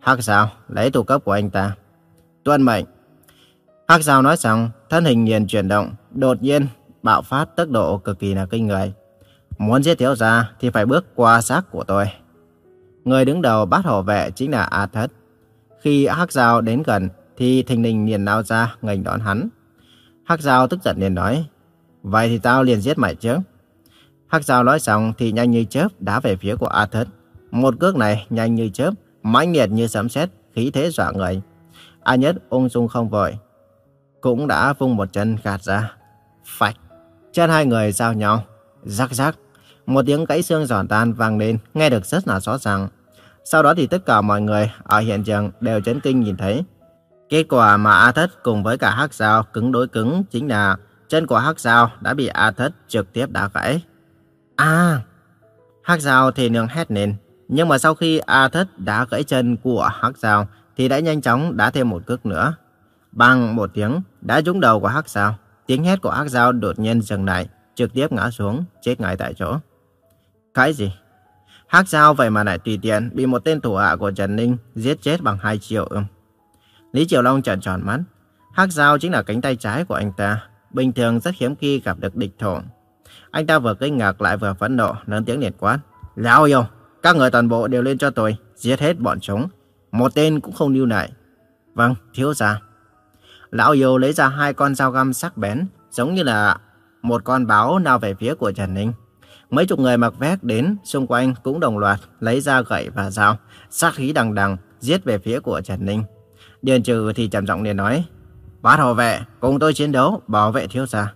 "Hắc sao, lấy thủ cấp của anh ta." Tuân mệnh. Hắc Giao nói xong, thân hình liền chuyển động, đột nhiên bạo phát tốc độ cực kỳ là kinh người. Muốn giết thiếu gia thì phải bước qua xác của tôi. Người đứng đầu bát hộ vệ chính là A Thất. Khi Hắc Giao đến gần thì thình lình liền lao ra nghênh đón hắn. Hắc Giao tức giận liền nói, vậy thì tao liền giết mày trước. Hắc Giao nói xong thì nhanh như chớp đá về phía của A Thất. Một cước này nhanh như chớp, mãnh liệt như sấm sét, khí thế dọa người. A Nhất ung dung không vội, cũng đã vung một chân gạt ra. Phạch, chân hai người giao nhau, rắc rắc. Một tiếng gãy xương giòn tan vang lên, nghe được rất là rõ ràng. Sau đó thì tất cả mọi người ở hiện trường đều chấn kinh nhìn thấy. Kết quả mà A Thất cùng với cả Hắc Giao cứng đối cứng chính là chân của Hắc Giao đã bị A Thất trực tiếp đá gãy. À! Hắc Giao thì nương hét lên. Nhưng mà sau khi A Thất đá gãy chân của Hắc Giao thì đã nhanh chóng đá thêm một cước nữa. Bằng một tiếng, đã trúng đầu của Hắc Giao. Tiếng hét của Hắc Giao đột nhiên dừng lại, trực tiếp ngã xuống, chết ngay tại chỗ. Cái gì? Hắc Giao vậy mà lại tùy tiện bị một tên thủ hạ của Trần Ninh giết chết bằng hai triệu ưm. Lý Triều Long trợn tròn mắt. Hắc Giao chính là cánh tay trái của anh ta. Bình thường rất hiếm khi gặp được địch thủ. Anh ta vừa kinh ngạc lại vừa phẫn nộ, lớn tiếng liệt quát. Lão yêu, các người toàn bộ đều lên cho tôi, giết hết bọn chúng. Một tên cũng không lưu lại. Vâng, thiếu gia. Lão yêu lấy ra hai con dao găm sắc bén, giống như là một con báo lao về phía của Trần Ninh. Mấy chục người mặc vest đến xung quanh cũng đồng loạt lấy ra gậy và dao, sát khí đằng đằng giết về phía của Trần Ninh. Điền Trừ thì trầm giọng liền nói, Bát hộ vệ, cùng tôi chiến đấu, bảo vệ thiếu gia.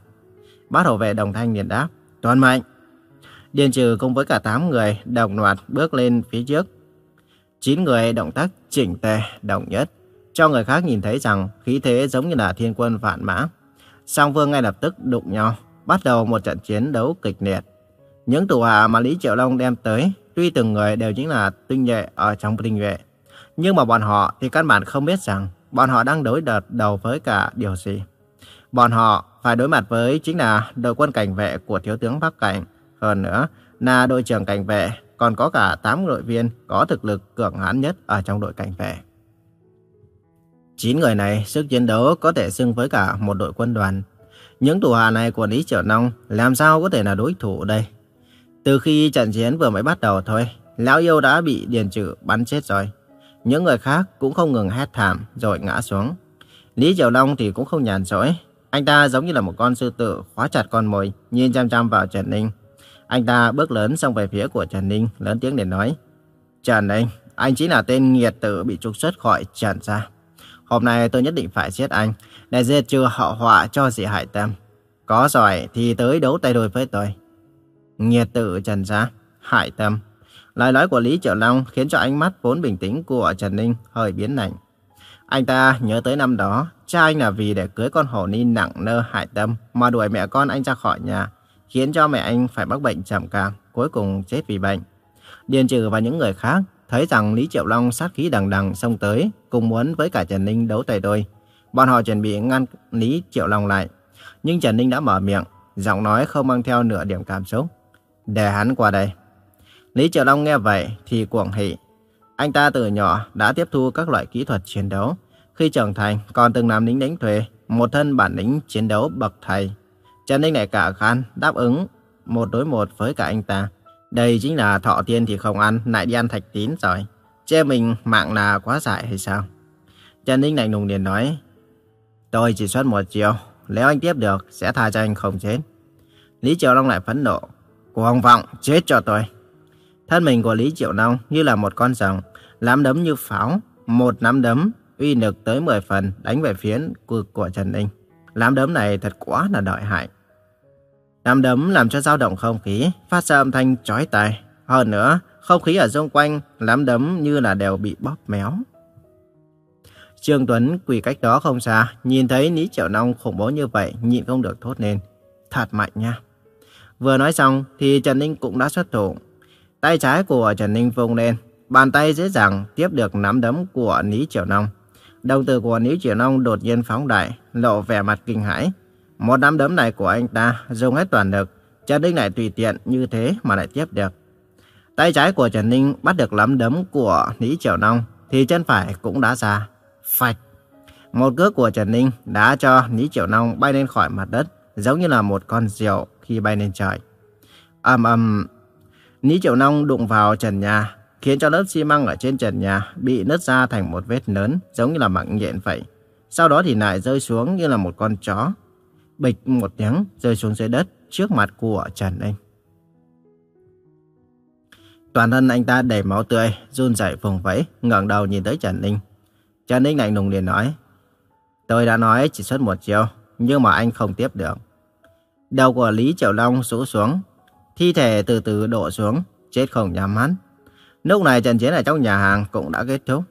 Bát hộ vệ đồng thanh liền đáp, toàn mạnh Điền Trừ cùng với cả 8 người đồng loạt bước lên phía trước. 9 người động tác chỉnh tề, đồng nhất, cho người khác nhìn thấy rằng khí thế giống như là thiên quân vạn mã. Song vương ngay lập tức đụng nhau, bắt đầu một trận chiến đấu kịch liệt. Những tù hạ mà Lý Triệu Long đem tới, tuy từng người đều chính là tinh nhuệ ở trong tinh nhuệ, nhưng mà bọn họ thì căn bản không biết rằng bọn họ đang đối đợt đầu với cả điều gì. Bọn họ phải đối mặt với chính là đội quân cảnh vệ của Thiếu tướng Bắc Cảnh. Hơn nữa là đội trưởng cảnh vệ, còn có cả 8 đội viên có thực lực cường hãn nhất ở trong đội cảnh vệ. 9 người này sức chiến đấu có thể xưng với cả một đội quân đoàn. Những thủ hạ này của Lý Triệu Nông làm sao có thể là đối thủ đây? Từ khi trận chiến vừa mới bắt đầu thôi, Lão Yêu đã bị Điền Trừ bắn chết rồi. Những người khác cũng không ngừng hét thảm rồi ngã xuống. Lý Triệu Long thì cũng không nhàn rỗi. Anh ta giống như là một con sư tử khóa chặt con mồi, nhìn chăm chăm vào Trần Ninh. Anh ta bước lớn sang về phía của Trần Ninh, lớn tiếng để nói. Trần Ninh, anh chính là tên nghiệt tử bị trục xuất khỏi Trần gia. Hôm nay tôi nhất định phải giết anh, để diệt trừ họ họa cho dị hại tâm. Có giỏi thì tới đấu tay đôi với tôi. Nhiệt tự Trần gia, hại tâm. Lời nói của Lý Triệu Long khiến cho ánh mắt vốn bình tĩnh của Trần Ninh hơi biến lạnh. Anh ta nhớ tới năm đó, cha anh là vì để cưới con hổ ni nặng nơ hại tâm mà đuổi mẹ con anh ra khỏi nhà, khiến cho mẹ anh phải mắc bệnh trầm cảm, cuối cùng chết vì bệnh. Điền Trừ và những người khác thấy rằng Lý Triệu Long sát khí đằng đằng xông tới, cùng muốn với cả Trần Ninh đấu tay đôi. Bọn họ chuẩn bị ngăn Lý Triệu Long lại. Nhưng Trần Ninh đã mở miệng, giọng nói không mang theo nửa điểm cảm xúc. Để hắn qua đây. Lý Triệu Long nghe vậy thì cuồng hỉ. Anh ta từ nhỏ đã tiếp thu các loại kỹ thuật chiến đấu. Khi trưởng thành còn từng làm lính đánh thuê, một thân bản lĩnh chiến đấu bậc thầy. Trần Ninh lại cả khan đáp ứng một đối một với cả anh ta. Đây chính là thọ tiên thì không ăn, lại đi ăn thạch tín rồi. Chê mình mạng là quá dại hay sao? Trần Ninh lạnh lùng liền nói, Tôi chỉ xuất một chiều, nếu anh tiếp được sẽ tha cho anh không chết. Lý Triệu Long lại phẫn nộ, cuồng vọng, chết cho tôi. Thân mình của Lý Triệu Long như là một con rồng, lắm đấm như pháo, một nắm đấm uy lực tới 10 phần đánh về phía cực của Trần Ninh. Lắm đấm này thật quá là đợi hại. Nắm đấm làm cho dao động không khí, phát ra âm thanh chói tai. Hơn nữa, không khí ở xung quanh nắm đấm như là đều bị bóp méo. Trương Tuấn quỳ cách đó không xa, nhìn thấy Lý Triệu nông khủng bố như vậy, nhịn không được thốt lên. Thật mạnh nha. Vừa nói xong thì Trần Ninh cũng đã xuất thủ. Tay trái của Trần Ninh vung lên, bàn tay dễ dàng tiếp được nắm đấm của Lý Triệu nông Đồng tử của Lý Triệu nông đột nhiên phóng đại, lộ vẻ mặt kinh hãi. Một nắm đấm này của anh ta dùng hết toàn lực, Trần Ninh lại tùy tiện như thế mà lại tiếp được. Tay trái của Trần Ninh bắt được nắm đấm của Lý Triệu Long, thì chân phải cũng đã ra. Phạch! Một cước của Trần Ninh đã cho Lý Triệu Long bay lên khỏi mặt đất, giống như là một con diều khi bay lên trời. ầm ầm, Lý Triệu Long đụng vào trần nhà, khiến cho lớp xi măng ở trên trần nhà bị nứt ra thành một vết lớn, giống như là mạng nhện vậy. Sau đó thì lại rơi xuống như là một con chó. Bịch một tiếng rơi xuống dưới đất trước mặt của Trần Ninh. Toàn thân anh ta đầy máu tươi, run rẩy vùng vẫy, ngẩng đầu nhìn tới Trần Ninh. Trần Ninh lạnh lùng liền nói, Tôi đã nói chỉ xuất một chiêu, nhưng mà anh không tiếp được. Đầu của Lý Triều Long rũ xuống, thi thể từ từ đổ xuống, chết không nhắm mắt. Lúc này trận chiến ở trong nhà hàng cũng đã kết thúc.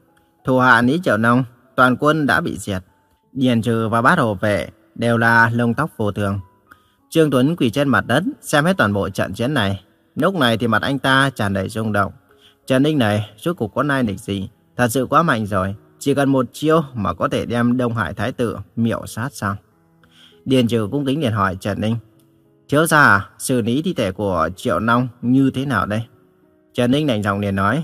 Thủ hạ Lý Triều Long, toàn quân đã bị diệt. Điền trừ và bát hồ vệ đều là lông tóc vô thường. Trương Tuấn quỳ trên mặt đất xem hết toàn bộ trận chiến này. Lúc này thì mặt anh ta tràn đầy rung động. Trần Ninh này rốt cuộc có nai địch gì? Thật sự quá mạnh rồi. Chỉ cần một chiêu mà có thể đem Đông Hải Thái Tử miệu sát sao? Điền trừ cung kính điện hỏi Trần Ninh. Thiếu gia à, xử lý thi thể của Triệu nông như thế nào đây? Trần Ninh đành giọng liền nói.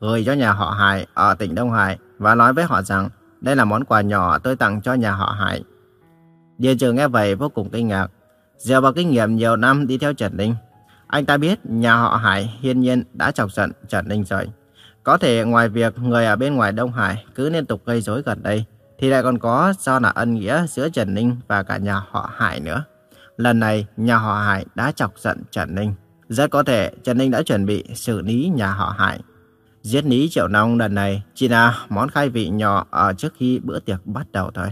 Gửi cho nhà họ Hải ở tỉnh Đông Hải và nói với họ rằng đây là món quà nhỏ tôi tặng cho nhà họ Hải. Diệp trừ nghe vậy vô cùng kinh ngạc. Dựa vào kinh nghiệm nhiều năm đi theo Trần Ninh, anh ta biết nhà họ Hải hiên nhiên đã chọc giận Trần Ninh rồi. Có thể ngoài việc người ở bên ngoài Đông Hải cứ liên tục gây rối gần đây, thì lại còn có do là ân nghĩa giữa Trần Ninh và cả nhà họ Hải nữa. Lần này, nhà họ Hải đã chọc giận Trần Ninh. Rất có thể Trần Ninh đã chuẩn bị xử lý nhà họ Hải. Giết lý Triệu Nông lần này chỉ là món khai vị nhỏ ở trước khi bữa tiệc bắt đầu thôi.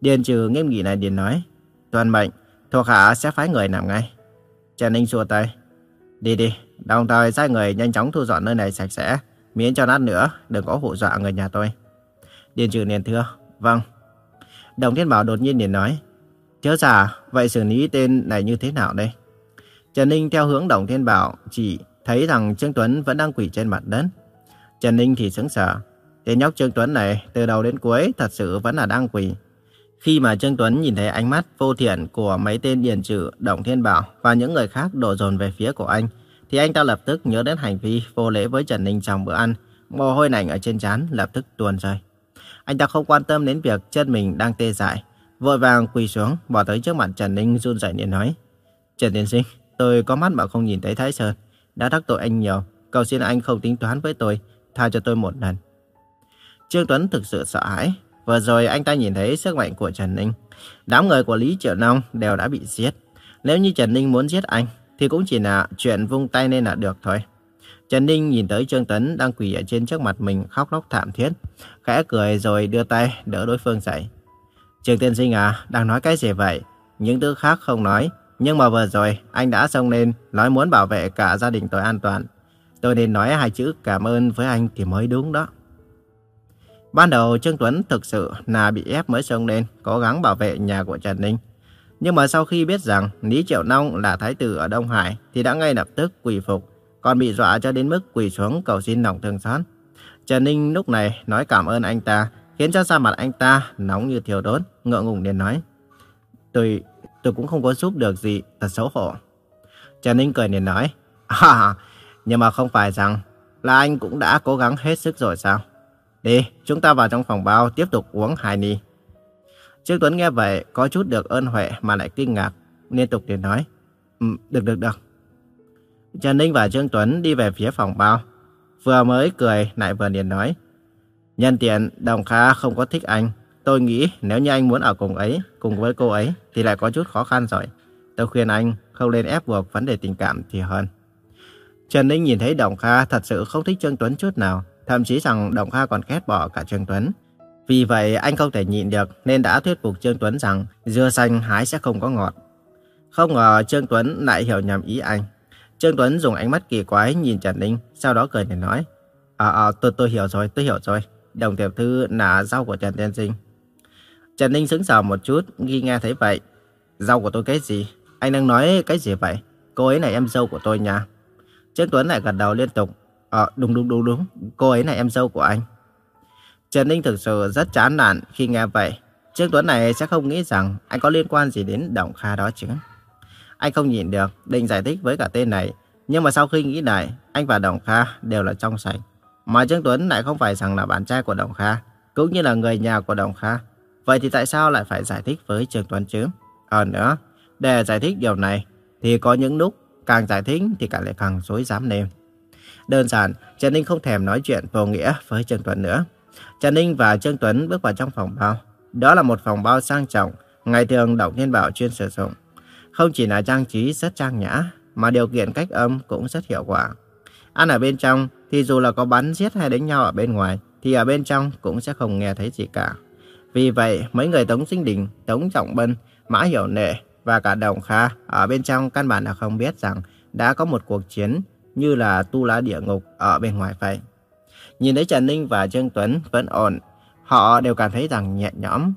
Điền trừ nghiêm nghị này Điền nói, toàn mệnh, thuộc hạ sẽ phái người làm ngay. Trần Ninh xua tay, đi đi, đồng thời sai người nhanh chóng thu dọn nơi này sạch sẽ, miễn cho nát nữa, đừng có hù dọa người nhà tôi. Điền trừ liền thưa, vâng. Đồng Thiên Bảo đột nhiên liền nói, Chớ giả, vậy xử lý tên này như thế nào đây? Trần Ninh theo hướng Đồng Thiên Bảo chỉ thấy rằng Trương Tuấn vẫn đang quỳ trên mặt đất. Trần Ninh thì sững sờ. Tên nhóc Trương Tuấn này từ đầu đến cuối thật sự vẫn là đang quỳ. Khi mà Trương Tuấn nhìn thấy ánh mắt vô thiện của mấy tên điền trừ, Đồng Thiên Bảo và những người khác đổ dồn về phía của anh, thì anh ta lập tức nhớ đến hành vi vô lễ với Trần Ninh trong bữa ăn. Mồ hôi lạnh ở trên trán lập tức tuôn rơi. Anh ta không quan tâm đến việc chân mình đang tê dại, vội vàng quỳ xuống, bỏ tới trước mặt Trần Ninh run rẩy liền nói: "Trần Tiên Sinh, tôi có mắt mà không nhìn thấy Thái Sơn, đã đắc tội anh nhiều, cầu xin anh không tính toán với tôi, tha cho tôi một lần." Trương Tuấn thực sự sợ hãi, vừa rồi anh ta nhìn thấy sức mạnh của Trần Ninh, đám người của Lý Triệu Nông đều đã bị giết. Nếu như Trần Ninh muốn giết anh, thì cũng chỉ là chuyện vung tay lên là được thôi. Trần Ninh nhìn tới Trương Tấn đang quỳ ở trên trước mặt mình khóc lóc thảm thiết, khẽ cười rồi đưa tay đỡ đối phương dậy. Trương Tiên Sinh à, đang nói cái gì vậy? Những thứ khác không nói, nhưng mà vừa rồi anh đã xông lên nói muốn bảo vệ cả gia đình tôi an toàn. Tôi nên nói hai chữ cảm ơn với anh thì mới đúng đó. Ban đầu Trương Tuấn thực sự là bị ép mới xông lên, cố gắng bảo vệ nhà của Trần Ninh. Nhưng mà sau khi biết rằng Lý Triệu Nông là thái tử ở Đông Hải thì đã ngay lập tức quỳ phục, còn bị dọa cho đến mức quỳ xuống cầu xin lòng thương xót. Trần Ninh lúc này nói cảm ơn anh ta, khiến cho da mặt anh ta nóng như thiêu đốt, ngượng ngùng liền nói. Tôi, tôi cũng không có giúp được gì, thật xấu hổ. Trần Ninh cười liền nói, à, nhưng mà không phải rằng là anh cũng đã cố gắng hết sức rồi sao? Đi, chúng ta vào trong phòng bao tiếp tục uống hai ni Trương Tuấn nghe vậy có chút được ơn huệ mà lại kinh ngạc, liên tục liền nói, um, được được được. Trần Ninh và Trương Tuấn đi về phía phòng bao, vừa mới cười lại vừa liền nói, nhân tiện Đồng Kha không có thích anh, tôi nghĩ nếu như anh muốn ở cùng ấy, cùng với cô ấy thì lại có chút khó khăn rồi. Tôi khuyên anh không nên ép buộc vấn đề tình cảm thì hơn. Trần Ninh nhìn thấy Đồng Kha thật sự không thích Trương Tuấn chút nào, thậm chí rằng Đồng Kha còn ghét bỏ cả Trương Tuấn. Vì vậy anh không thể nhịn được nên đã thuyết phục Trương Tuấn rằng dưa xanh hái sẽ không có ngọt. Không ngờ Trương Tuấn lại hiểu nhầm ý anh. Trương Tuấn dùng ánh mắt kỳ quái nhìn Trần Ninh, sau đó cười để nói. À, à tôi, tôi hiểu rồi, tôi hiểu rồi. Đồng tiểu thư là rau của Trần Tiên Sinh. Trần Ninh sững sờ một chút khi nghe thấy vậy. Rau của tôi cái gì? Anh đang nói cái gì vậy? Cô ấy này em dâu của tôi nha. Trương Tuấn lại gật đầu liên tục. Ờ, đúng đúng đúng đúng, cô ấy là em dâu của anh. Trần Ninh thực sự rất chán nản khi nghe vậy. Trương Tuấn này sẽ không nghĩ rằng anh có liên quan gì đến Đồng Kha đó chứ. Anh không nhìn được, định giải thích với cả tên này. Nhưng mà sau khi nghĩ lại, anh và Đồng Kha đều là trong sạch. Mà Trương Tuấn lại không phải rằng là bạn trai của Đồng Kha, cũng như là người nhà của Đồng Kha. Vậy thì tại sao lại phải giải thích với Trương Tuấn chứ? Hơn nữa, để giải thích điều này thì có những lúc càng giải thích thì càng lại càng dối dám nêm. Đơn giản, Trần Ninh không thèm nói chuyện vô nghĩa với Trương Tuấn nữa. Trần Ninh và Trương Tuấn bước vào trong phòng bao. Đó là một phòng bao sang trọng, ngày thường Động Thiên Bảo chuyên sử dụng. Không chỉ là trang trí rất trang nhã, mà điều kiện cách âm cũng rất hiệu quả. Ăn ở bên trong thì dù là có bắn giết hay đánh nhau ở bên ngoài, thì ở bên trong cũng sẽ không nghe thấy gì cả. Vì vậy, mấy người Tống Sinh Đình, Tống Trọng Bân, Mã Hiểu Nệ và cả Đồng Kha ở bên trong căn bản là không biết rằng đã có một cuộc chiến như là tu la địa ngục ở bên ngoài vậy. Nhìn thấy Trần Ninh và Trương Tuấn vẫn ổn, họ đều cảm thấy rằng nhẹ nhõm.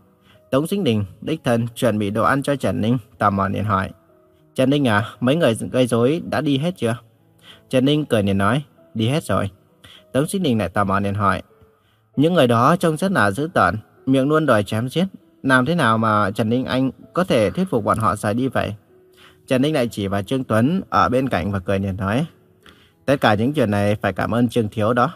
Tống Sinh Đình đích thân chuẩn bị đồ ăn cho Trần Ninh, tò mò liền hỏi. Trần Ninh à, mấy người gây rối đã đi hết chưa? Trần Ninh cười liền nói, đi hết rồi. Tống Sinh Đình lại tò mò liền hỏi. Những người đó trông rất là dữ tợn, miệng luôn đòi chém giết. Làm thế nào mà Trần Ninh Anh có thể thuyết phục bọn họ rời đi vậy? Trần Ninh lại chỉ vào Trương Tuấn ở bên cạnh và cười liền nói. Tất cả những chuyện này phải cảm ơn Trương Thiếu đó.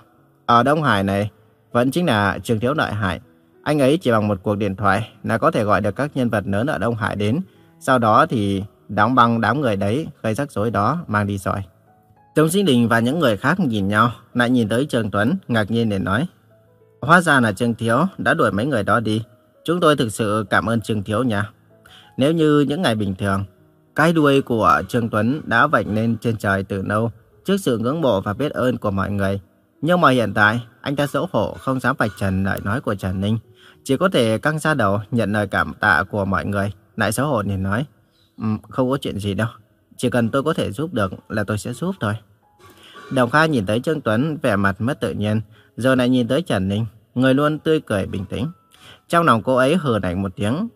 Ở Đông Hải này, vẫn chính là Trương Thiếu Đại Hải. Anh ấy chỉ bằng một cuộc điện thoại là có thể gọi được các nhân vật lớn ở Đông Hải đến. Sau đó thì đóng băng đám người đấy, gây rắc rối đó, mang đi rồi. Tống Sinh Đình và những người khác nhìn nhau, lại nhìn tới Trương Tuấn, ngạc nhiên để nói. Hóa ra là Trương Thiếu đã đuổi mấy người đó đi. Chúng tôi thực sự cảm ơn Trương Thiếu nha. Nếu như những ngày bình thường, cái đuôi của Trương Tuấn đã vạch lên trên trời từ lâu trước sự ngưỡng mộ và biết ơn của mọi người. Nhưng mà hiện tại, anh ta xấu hổ không dám vạch trần lời nói của Trần Ninh. Chỉ có thể căng ra đầu nhận lời cảm tạ của mọi người. Lại xấu hổ thì nói, um, không có chuyện gì đâu. Chỉ cần tôi có thể giúp được là tôi sẽ giúp thôi. Đồng Kha nhìn tới Trương Tuấn vẻ mặt mất tự nhiên, rồi lại nhìn tới Trần Ninh, người luôn tươi cười bình tĩnh. Trong lòng cô ấy hừ lạnh một tiếng.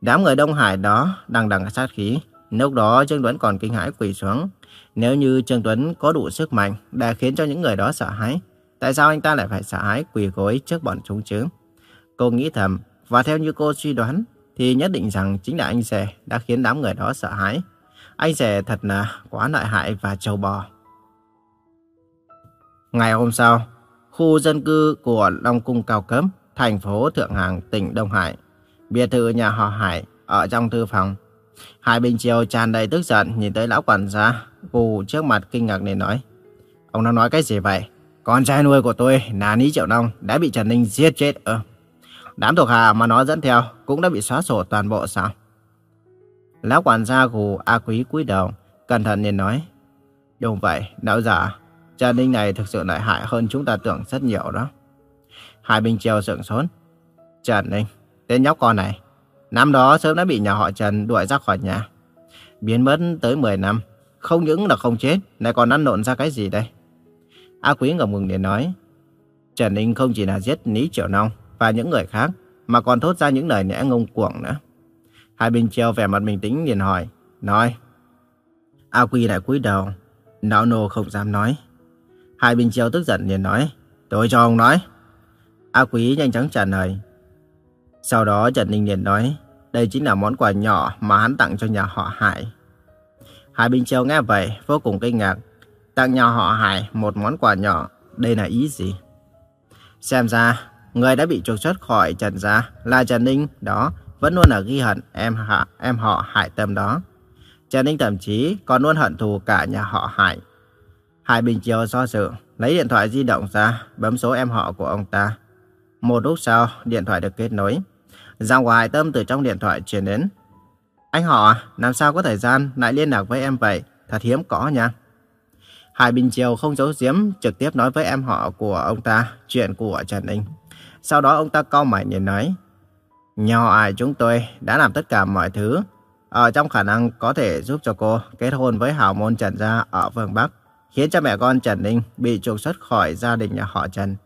Đám người Đông Hải đó đang đằng sát khí. Lúc đó Trương Tuấn còn kinh hãi quỳ xuống. Nếu như Trương Tuấn có đủ sức mạnh đã khiến cho những người đó sợ hãi, tại sao anh ta lại phải sợ hãi quỳ gối trước bọn chúng chứ? Cô nghĩ thầm, và theo như cô suy đoán, thì nhất định rằng chính là anh rể đã khiến đám người đó sợ hãi. Anh rể thật là quá lợi hại và trâu bò. Ngày hôm sau, khu dân cư của Long Cung cao cấp, thành phố Thượng Hàng, tỉnh Đông Hải. Biệt thự nhà họ Hải ở trong thư phòng. Hải Bình Triều tràn đầy tức giận nhìn tới lão quản gia, Vụ trước mặt kinh ngạc nên nói. Ông đang nói cái gì vậy? Con trai nuôi của tôi, là Ní Triệu Long, đã bị Trần Ninh giết chết ơ. Đám thuộc hạ mà nó dẫn theo cũng đã bị xóa sổ toàn bộ sao? Lão quản gia gù A Quý cúi đầu, cẩn thận nên nói. Đúng vậy, đạo giả, Trần Ninh này thực sự lợi hại hơn chúng ta tưởng rất nhiều đó. Hai Bình Triều sượng sốn. Trần Ninh, tên nhóc con này, năm đó sớm đã bị nhà họ Trần đuổi ra khỏi nhà. Biến mất tới 10 năm, không những là không chết, lại còn ăn nộn ra cái gì đây? A Quý ngập ngừng để nói. Trần Ninh không chỉ là giết Lý Triệu Nông và những người khác, mà còn thốt ra những lời nhẽ ngông cuồng nữa. Hai Bình Triều vẻ mặt bình tĩnh liền hỏi, nói. A Quý lại cúi đầu, não nô không dám nói. Hai Bình Triều tức giận liền nói, tôi cho ông nói. A Quý nhanh chóng trả lời. Sau đó Trần Ninh liền nói, đây chính là món quà nhỏ mà hắn tặng cho nhà họ Hải. Hải Bình Châu nghe vậy, vô cùng kinh ngạc. Tặng nhà họ Hải một món quà nhỏ, đây là ý gì? Xem ra, người đã bị trục xuất khỏi Trần Gia là Trần Ninh đó, vẫn luôn là ghi hận em, họ em họ Hải Tâm đó. Trần Ninh thậm chí còn luôn hận thù cả nhà họ Hải. Hải Bình Châu do dự, lấy điện thoại di động ra, bấm số em họ của ông ta. Một lúc sau, điện thoại được kết nối. Giọng của Hải Tâm từ trong điện thoại truyền đến. Anh họ làm sao có thời gian lại liên lạc với em vậy? Thật hiếm có nha. Hải Bình Triều không giấu giếm, trực tiếp nói với em họ của ông ta chuyện của Trần Ninh. Sau đó ông ta cau mày nhìn nói. Nhà họ chúng tôi đã làm tất cả mọi thứ ở trong khả năng có thể giúp cho cô kết hôn với hào môn Trần Gia ở phương Bắc, khiến cho mẹ con Trần Ninh bị trục xuất khỏi gia đình nhà họ Trần.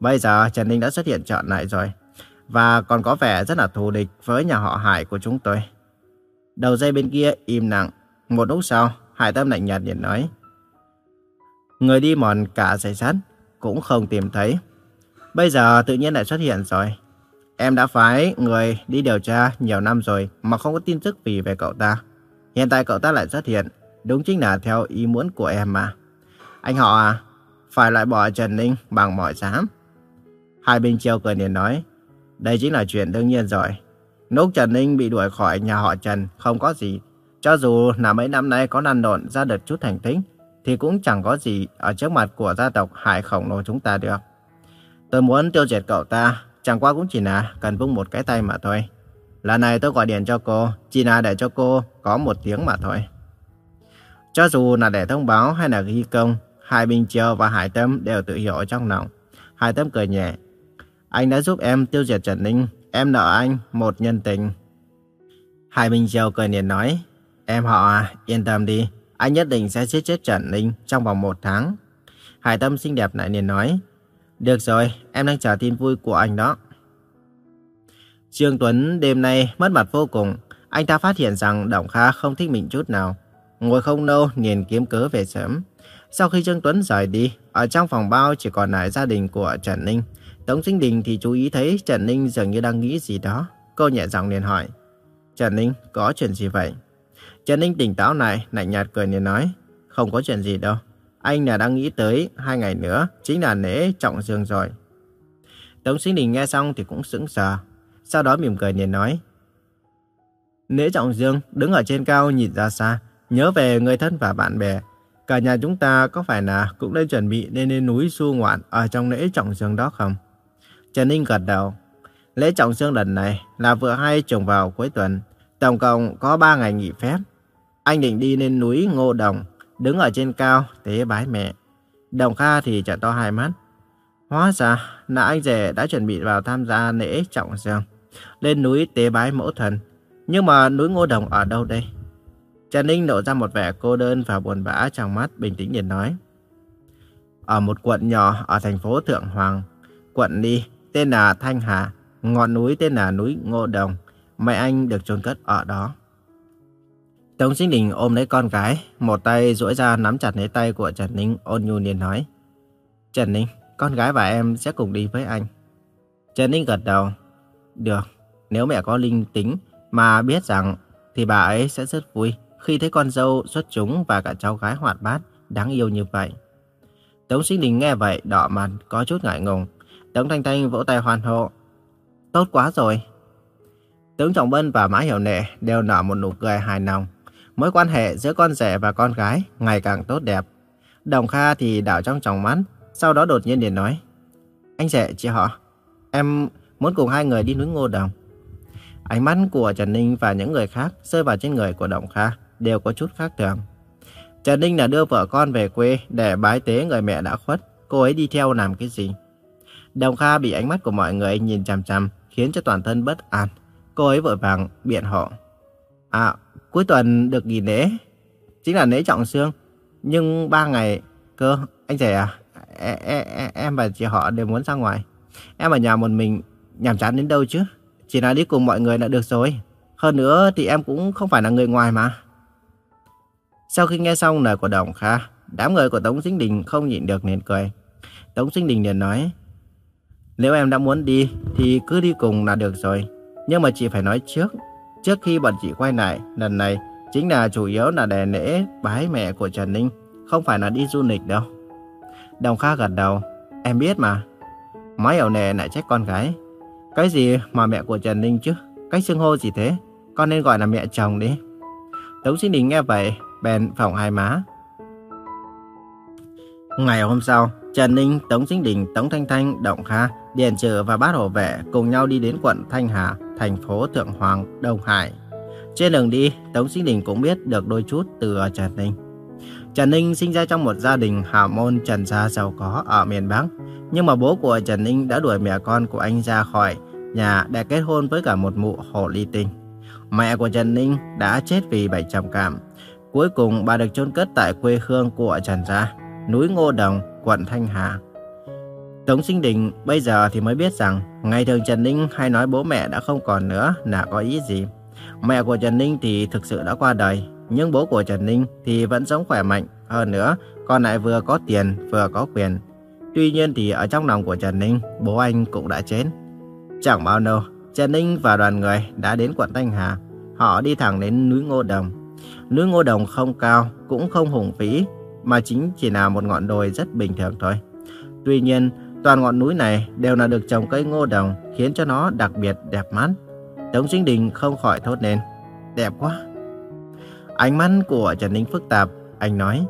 Bây giờ Trần Ninh đã xuất hiện trọn lại rồi, và còn có vẻ rất là thù địch với nhà họ Hải của chúng tôi. Đầu dây bên kia im lặng, một lúc sau, Hải Tâm lạnh nhạt liền nói. Người đi mòn cả giày sắt cũng không tìm thấy. Bây giờ tự nhiên lại xuất hiện rồi. Em đã phái người đi điều tra nhiều năm rồi mà không có tin tức gì về cậu ta. Hiện tại cậu ta lại xuất hiện, đúng chính là theo ý muốn của em mà. Anh họ à, phải loại bỏ Trần Ninh bằng mọi giá. Hai bên treo cười liền nói, đây chính là chuyện đương nhiên rồi. Lúc Trần Ninh bị đuổi khỏi nhà họ Trần không có gì. Cho dù là mấy năm nay có năn độn ra được chút thành tích, thì cũng chẳng có gì ở trước mặt của gia tộc hải khổng lồ chúng ta được. Tôi muốn tiêu diệt cậu ta, chẳng qua cũng chỉ là cần vung một cái tay mà thôi. Lần này tôi gọi điện cho cô, chỉ là để cho cô có một tiếng mà thôi. Cho dù là để thông báo hay là ghi công, Hai Bình Triều và Hải Tâm đều tự hiểu trong lòng. Hải Tâm cười nhẹ. Anh đã giúp em tiêu diệt Trần Ninh, em nợ anh một nhân tình. Hải Minh Châu cười niềm nói. Em họ à, yên tâm đi, anh nhất định sẽ giết chết Trần Ninh trong vòng một tháng. Hải Tâm xinh đẹp lại liền nói. Được rồi, em đang chờ tin vui của anh đó. Trương Tuấn đêm nay mất mặt vô cùng. Anh ta phát hiện rằng Đồng Kha không thích mình chút nào. Ngồi không lâu liền kiếm cớ về sớm. Sau khi Trương Tuấn rời đi, ở trong phòng bao chỉ còn lại gia đình của Trần Ninh. Tống Sinh Đình thì chú ý thấy Trần Ninh dường như đang nghĩ gì đó. Cô nhẹ giọng liền hỏi. Trần Ninh, có chuyện gì vậy? Trần Ninh tỉnh táo lại, lạnh nhạt cười liền nói. Không có chuyện gì đâu. Anh là đang nghĩ tới hai ngày nữa, chính là lễ trọng dương rồi. Tống Sinh Đình nghe xong thì cũng sững sờ. Sau đó mỉm cười liền nói. Lễ trọng dương đứng ở trên cao nhìn ra xa, nhớ về người thân và bạn bè. Cả nhà chúng ta có phải là cũng đã chuẩn bị lên lên núi du ngoạn ở trong lễ trọng dương đó không? Trần Ninh gật đầu. Lễ trọng dương lần này là vừa hay trùng vào cuối tuần. Tổng cộng có 3 ngày nghỉ phép. Anh định đi lên núi Ngô Đồng, đứng ở trên cao tế bái mẹ. Đồng Kha thì trợn to hai mắt. Hóa ra là anh rể đã chuẩn bị vào tham gia lễ trọng dương. Lên núi tế bái mẫu thần. Nhưng mà núi Ngô Đồng ở đâu đây? Trần Ninh nổ ra một vẻ cô đơn và buồn bã trong mắt, bình tĩnh nhìn nói. Ở một quận nhỏ ở thành phố Thượng Hoàng, quận đi tên là Thanh Hà, ngọn núi tên là núi Ngô Đồng. Mẹ anh được chôn cất ở đó. Tống Sinh Đình ôm lấy con gái, một tay duỗi ra nắm chặt lấy tay của Trần Ninh ôn nhu liền nói. Trần Ninh, con gái và em sẽ cùng đi với anh. Trần Ninh gật đầu. Được, nếu mẹ có linh tính mà biết rằng thì bà ấy sẽ rất vui khi thấy con dâu xuất chúng và cả cháu gái hoạt bát, đáng yêu như vậy. Tống Sinh Đình nghe vậy đỏ mặt, có chút ngại ngùng. Tống Thanh Thanh vỗ tay hoàn hộ Tốt quá rồi. Tướng Trọng Bân và Mã Hiểu Nệ đều nở một nụ cười hài lòng. Mối quan hệ giữa con rể và con gái ngày càng tốt đẹp. Đồng Kha thì đảo trong tròng mắt, sau đó đột nhiên liền nói. Anh rể, chị họ, em muốn cùng hai người đi núi Ngô Đồng. Ánh mắt của Trần Ninh và những người khác rơi vào trên người của Đồng Kha đều có chút khác thường. Trần Ninh là đưa vợ con về quê để bái tế người mẹ đã khuất. Cô ấy đi theo làm cái gì? Đồng Kha bị ánh mắt của mọi người nhìn chằm chằm khiến cho toàn thân bất an. Cô ấy vội vàng biện hộ. À, cuối tuần được nghỉ lễ. Chính là lễ trọng xương. Nhưng ba ngày cơ, anh rể à? E, e, e, em và chị họ đều muốn ra ngoài. Em ở nhà một mình nhàm chán đến đâu chứ? Chỉ là đi cùng mọi người là được rồi. Hơn nữa thì em cũng không phải là người ngoài mà. Sau khi nghe xong lời của Đồng Kha, đám người của Tống Sinh Đình không nhịn được nên cười. Tống Sinh Đình liền nói, nếu em đã muốn đi thì cứ đi cùng là được rồi. Nhưng mà chị phải nói trước, trước khi bọn chị quay lại, lần này chính là chủ yếu là để lễ bái mẹ của Trần Ninh, không phải là đi du lịch đâu. Đồng Kha gật đầu, em biết mà. mái ẩu nè lại trách con gái. Cái gì mà mẹ của Trần Ninh chứ? Cách xưng hô gì thế? Con nên gọi là mẹ chồng đi. Tống Sinh Đình nghe vậy, bèn phỏng hai má. Ngày hôm sau, Trần Ninh, Tống Chính Đình, Tống Thanh Thanh, Động Kha, Điền Trừ và Bát Hổ Vệ cùng nhau đi đến quận Thanh Hà, thành phố Thượng Hoàng, Đông Hải. Trên đường đi, Tống Chính Đình cũng biết được đôi chút từ Trần Ninh. Trần Ninh sinh ra trong một gia đình hào môn Trần gia giàu có ở miền Bắc. Nhưng mà bố của Trần Ninh đã đuổi mẹ con của anh ra khỏi nhà để kết hôn với cả một mụ hồ ly tinh. Mẹ của Trần Ninh đã chết vì bệnh trầm cảm. Cuối cùng bà được chôn cất tại quê hương của Trần Gia, núi Ngô Đồng, quận Thanh Hà. Tống Sinh Đình bây giờ thì mới biết rằng ngày thường Trần Ninh hay nói bố mẹ đã không còn nữa là có ý gì. Mẹ của Trần Ninh thì thực sự đã qua đời, nhưng bố của Trần Ninh thì vẫn sống khỏe mạnh. Hơn nữa, còn lại vừa có tiền vừa có quyền. Tuy nhiên thì ở trong lòng của Trần Ninh, bố anh cũng đã chết. Chẳng bao lâu, Trần Ninh và đoàn người đã đến quận Thanh Hà. Họ đi thẳng đến núi Ngô Đồng. Núi Ngô Đồng không cao, cũng không hùng vĩ, mà chính chỉ là một ngọn đồi rất bình thường thôi. Tuy nhiên, toàn ngọn núi này đều là được trồng cây ngô đồng, khiến cho nó đặc biệt đẹp mắt. Tống Sinh Đình không khỏi thốt lên. Đẹp quá. Ánh mắt của Trần Ninh phức tạp, anh nói.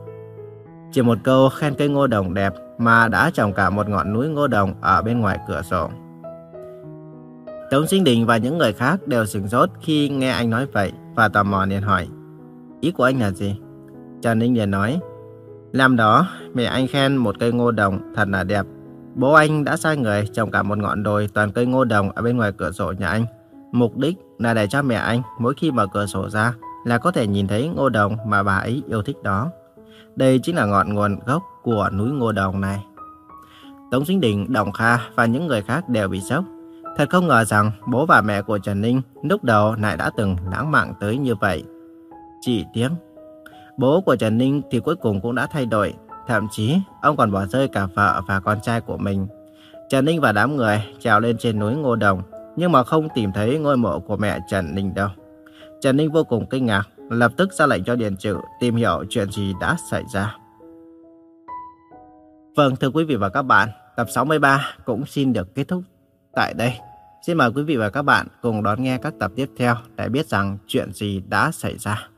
Chỉ một câu khen cây ngô đồng đẹp mà đã trồng cả một ngọn núi ngô đồng ở bên ngoài cửa sổ. Tống Sinh Đình và những người khác đều sửng sốt khi nghe anh nói vậy và tò mò liền hỏi. Ý của anh là gì? Trần Ninh liền nói. Làm đó, mẹ anh khen một cây ngô đồng thật là đẹp. Bố anh đã sai người trồng cả một ngọn đồi toàn cây ngô đồng ở bên ngoài cửa sổ nhà anh. Mục đích là để cho mẹ anh mỗi khi mở cửa sổ ra là có thể nhìn thấy ngô đồng mà bà ấy yêu thích đó. Đây chính là ngọn nguồn gốc của núi ngô đồng này. Tống Sinh Đình, Đồng Kha và những người khác đều bị sốc. Thật không ngờ rằng bố và mẹ của Trần Ninh lúc đầu lại đã từng lãng mạn tới như vậy. Chỉ tiếng bố của Trần Ninh thì cuối cùng cũng đã thay đổi. Thậm chí, ông còn bỏ rơi cả vợ và con trai của mình. Trần Ninh và đám người trèo lên trên núi Ngô Đồng, nhưng mà không tìm thấy ngôi mộ của mẹ Trần Ninh đâu. Trần Ninh vô cùng kinh ngạc, lập tức ra lệnh cho Điền Trự tìm hiểu chuyện gì đã xảy ra. Vâng, thưa quý vị và các bạn, tập 63 cũng xin được kết thúc tại đây. Xin mời quý vị và các bạn cùng đón nghe các tập tiếp theo để biết rằng chuyện gì đã xảy ra.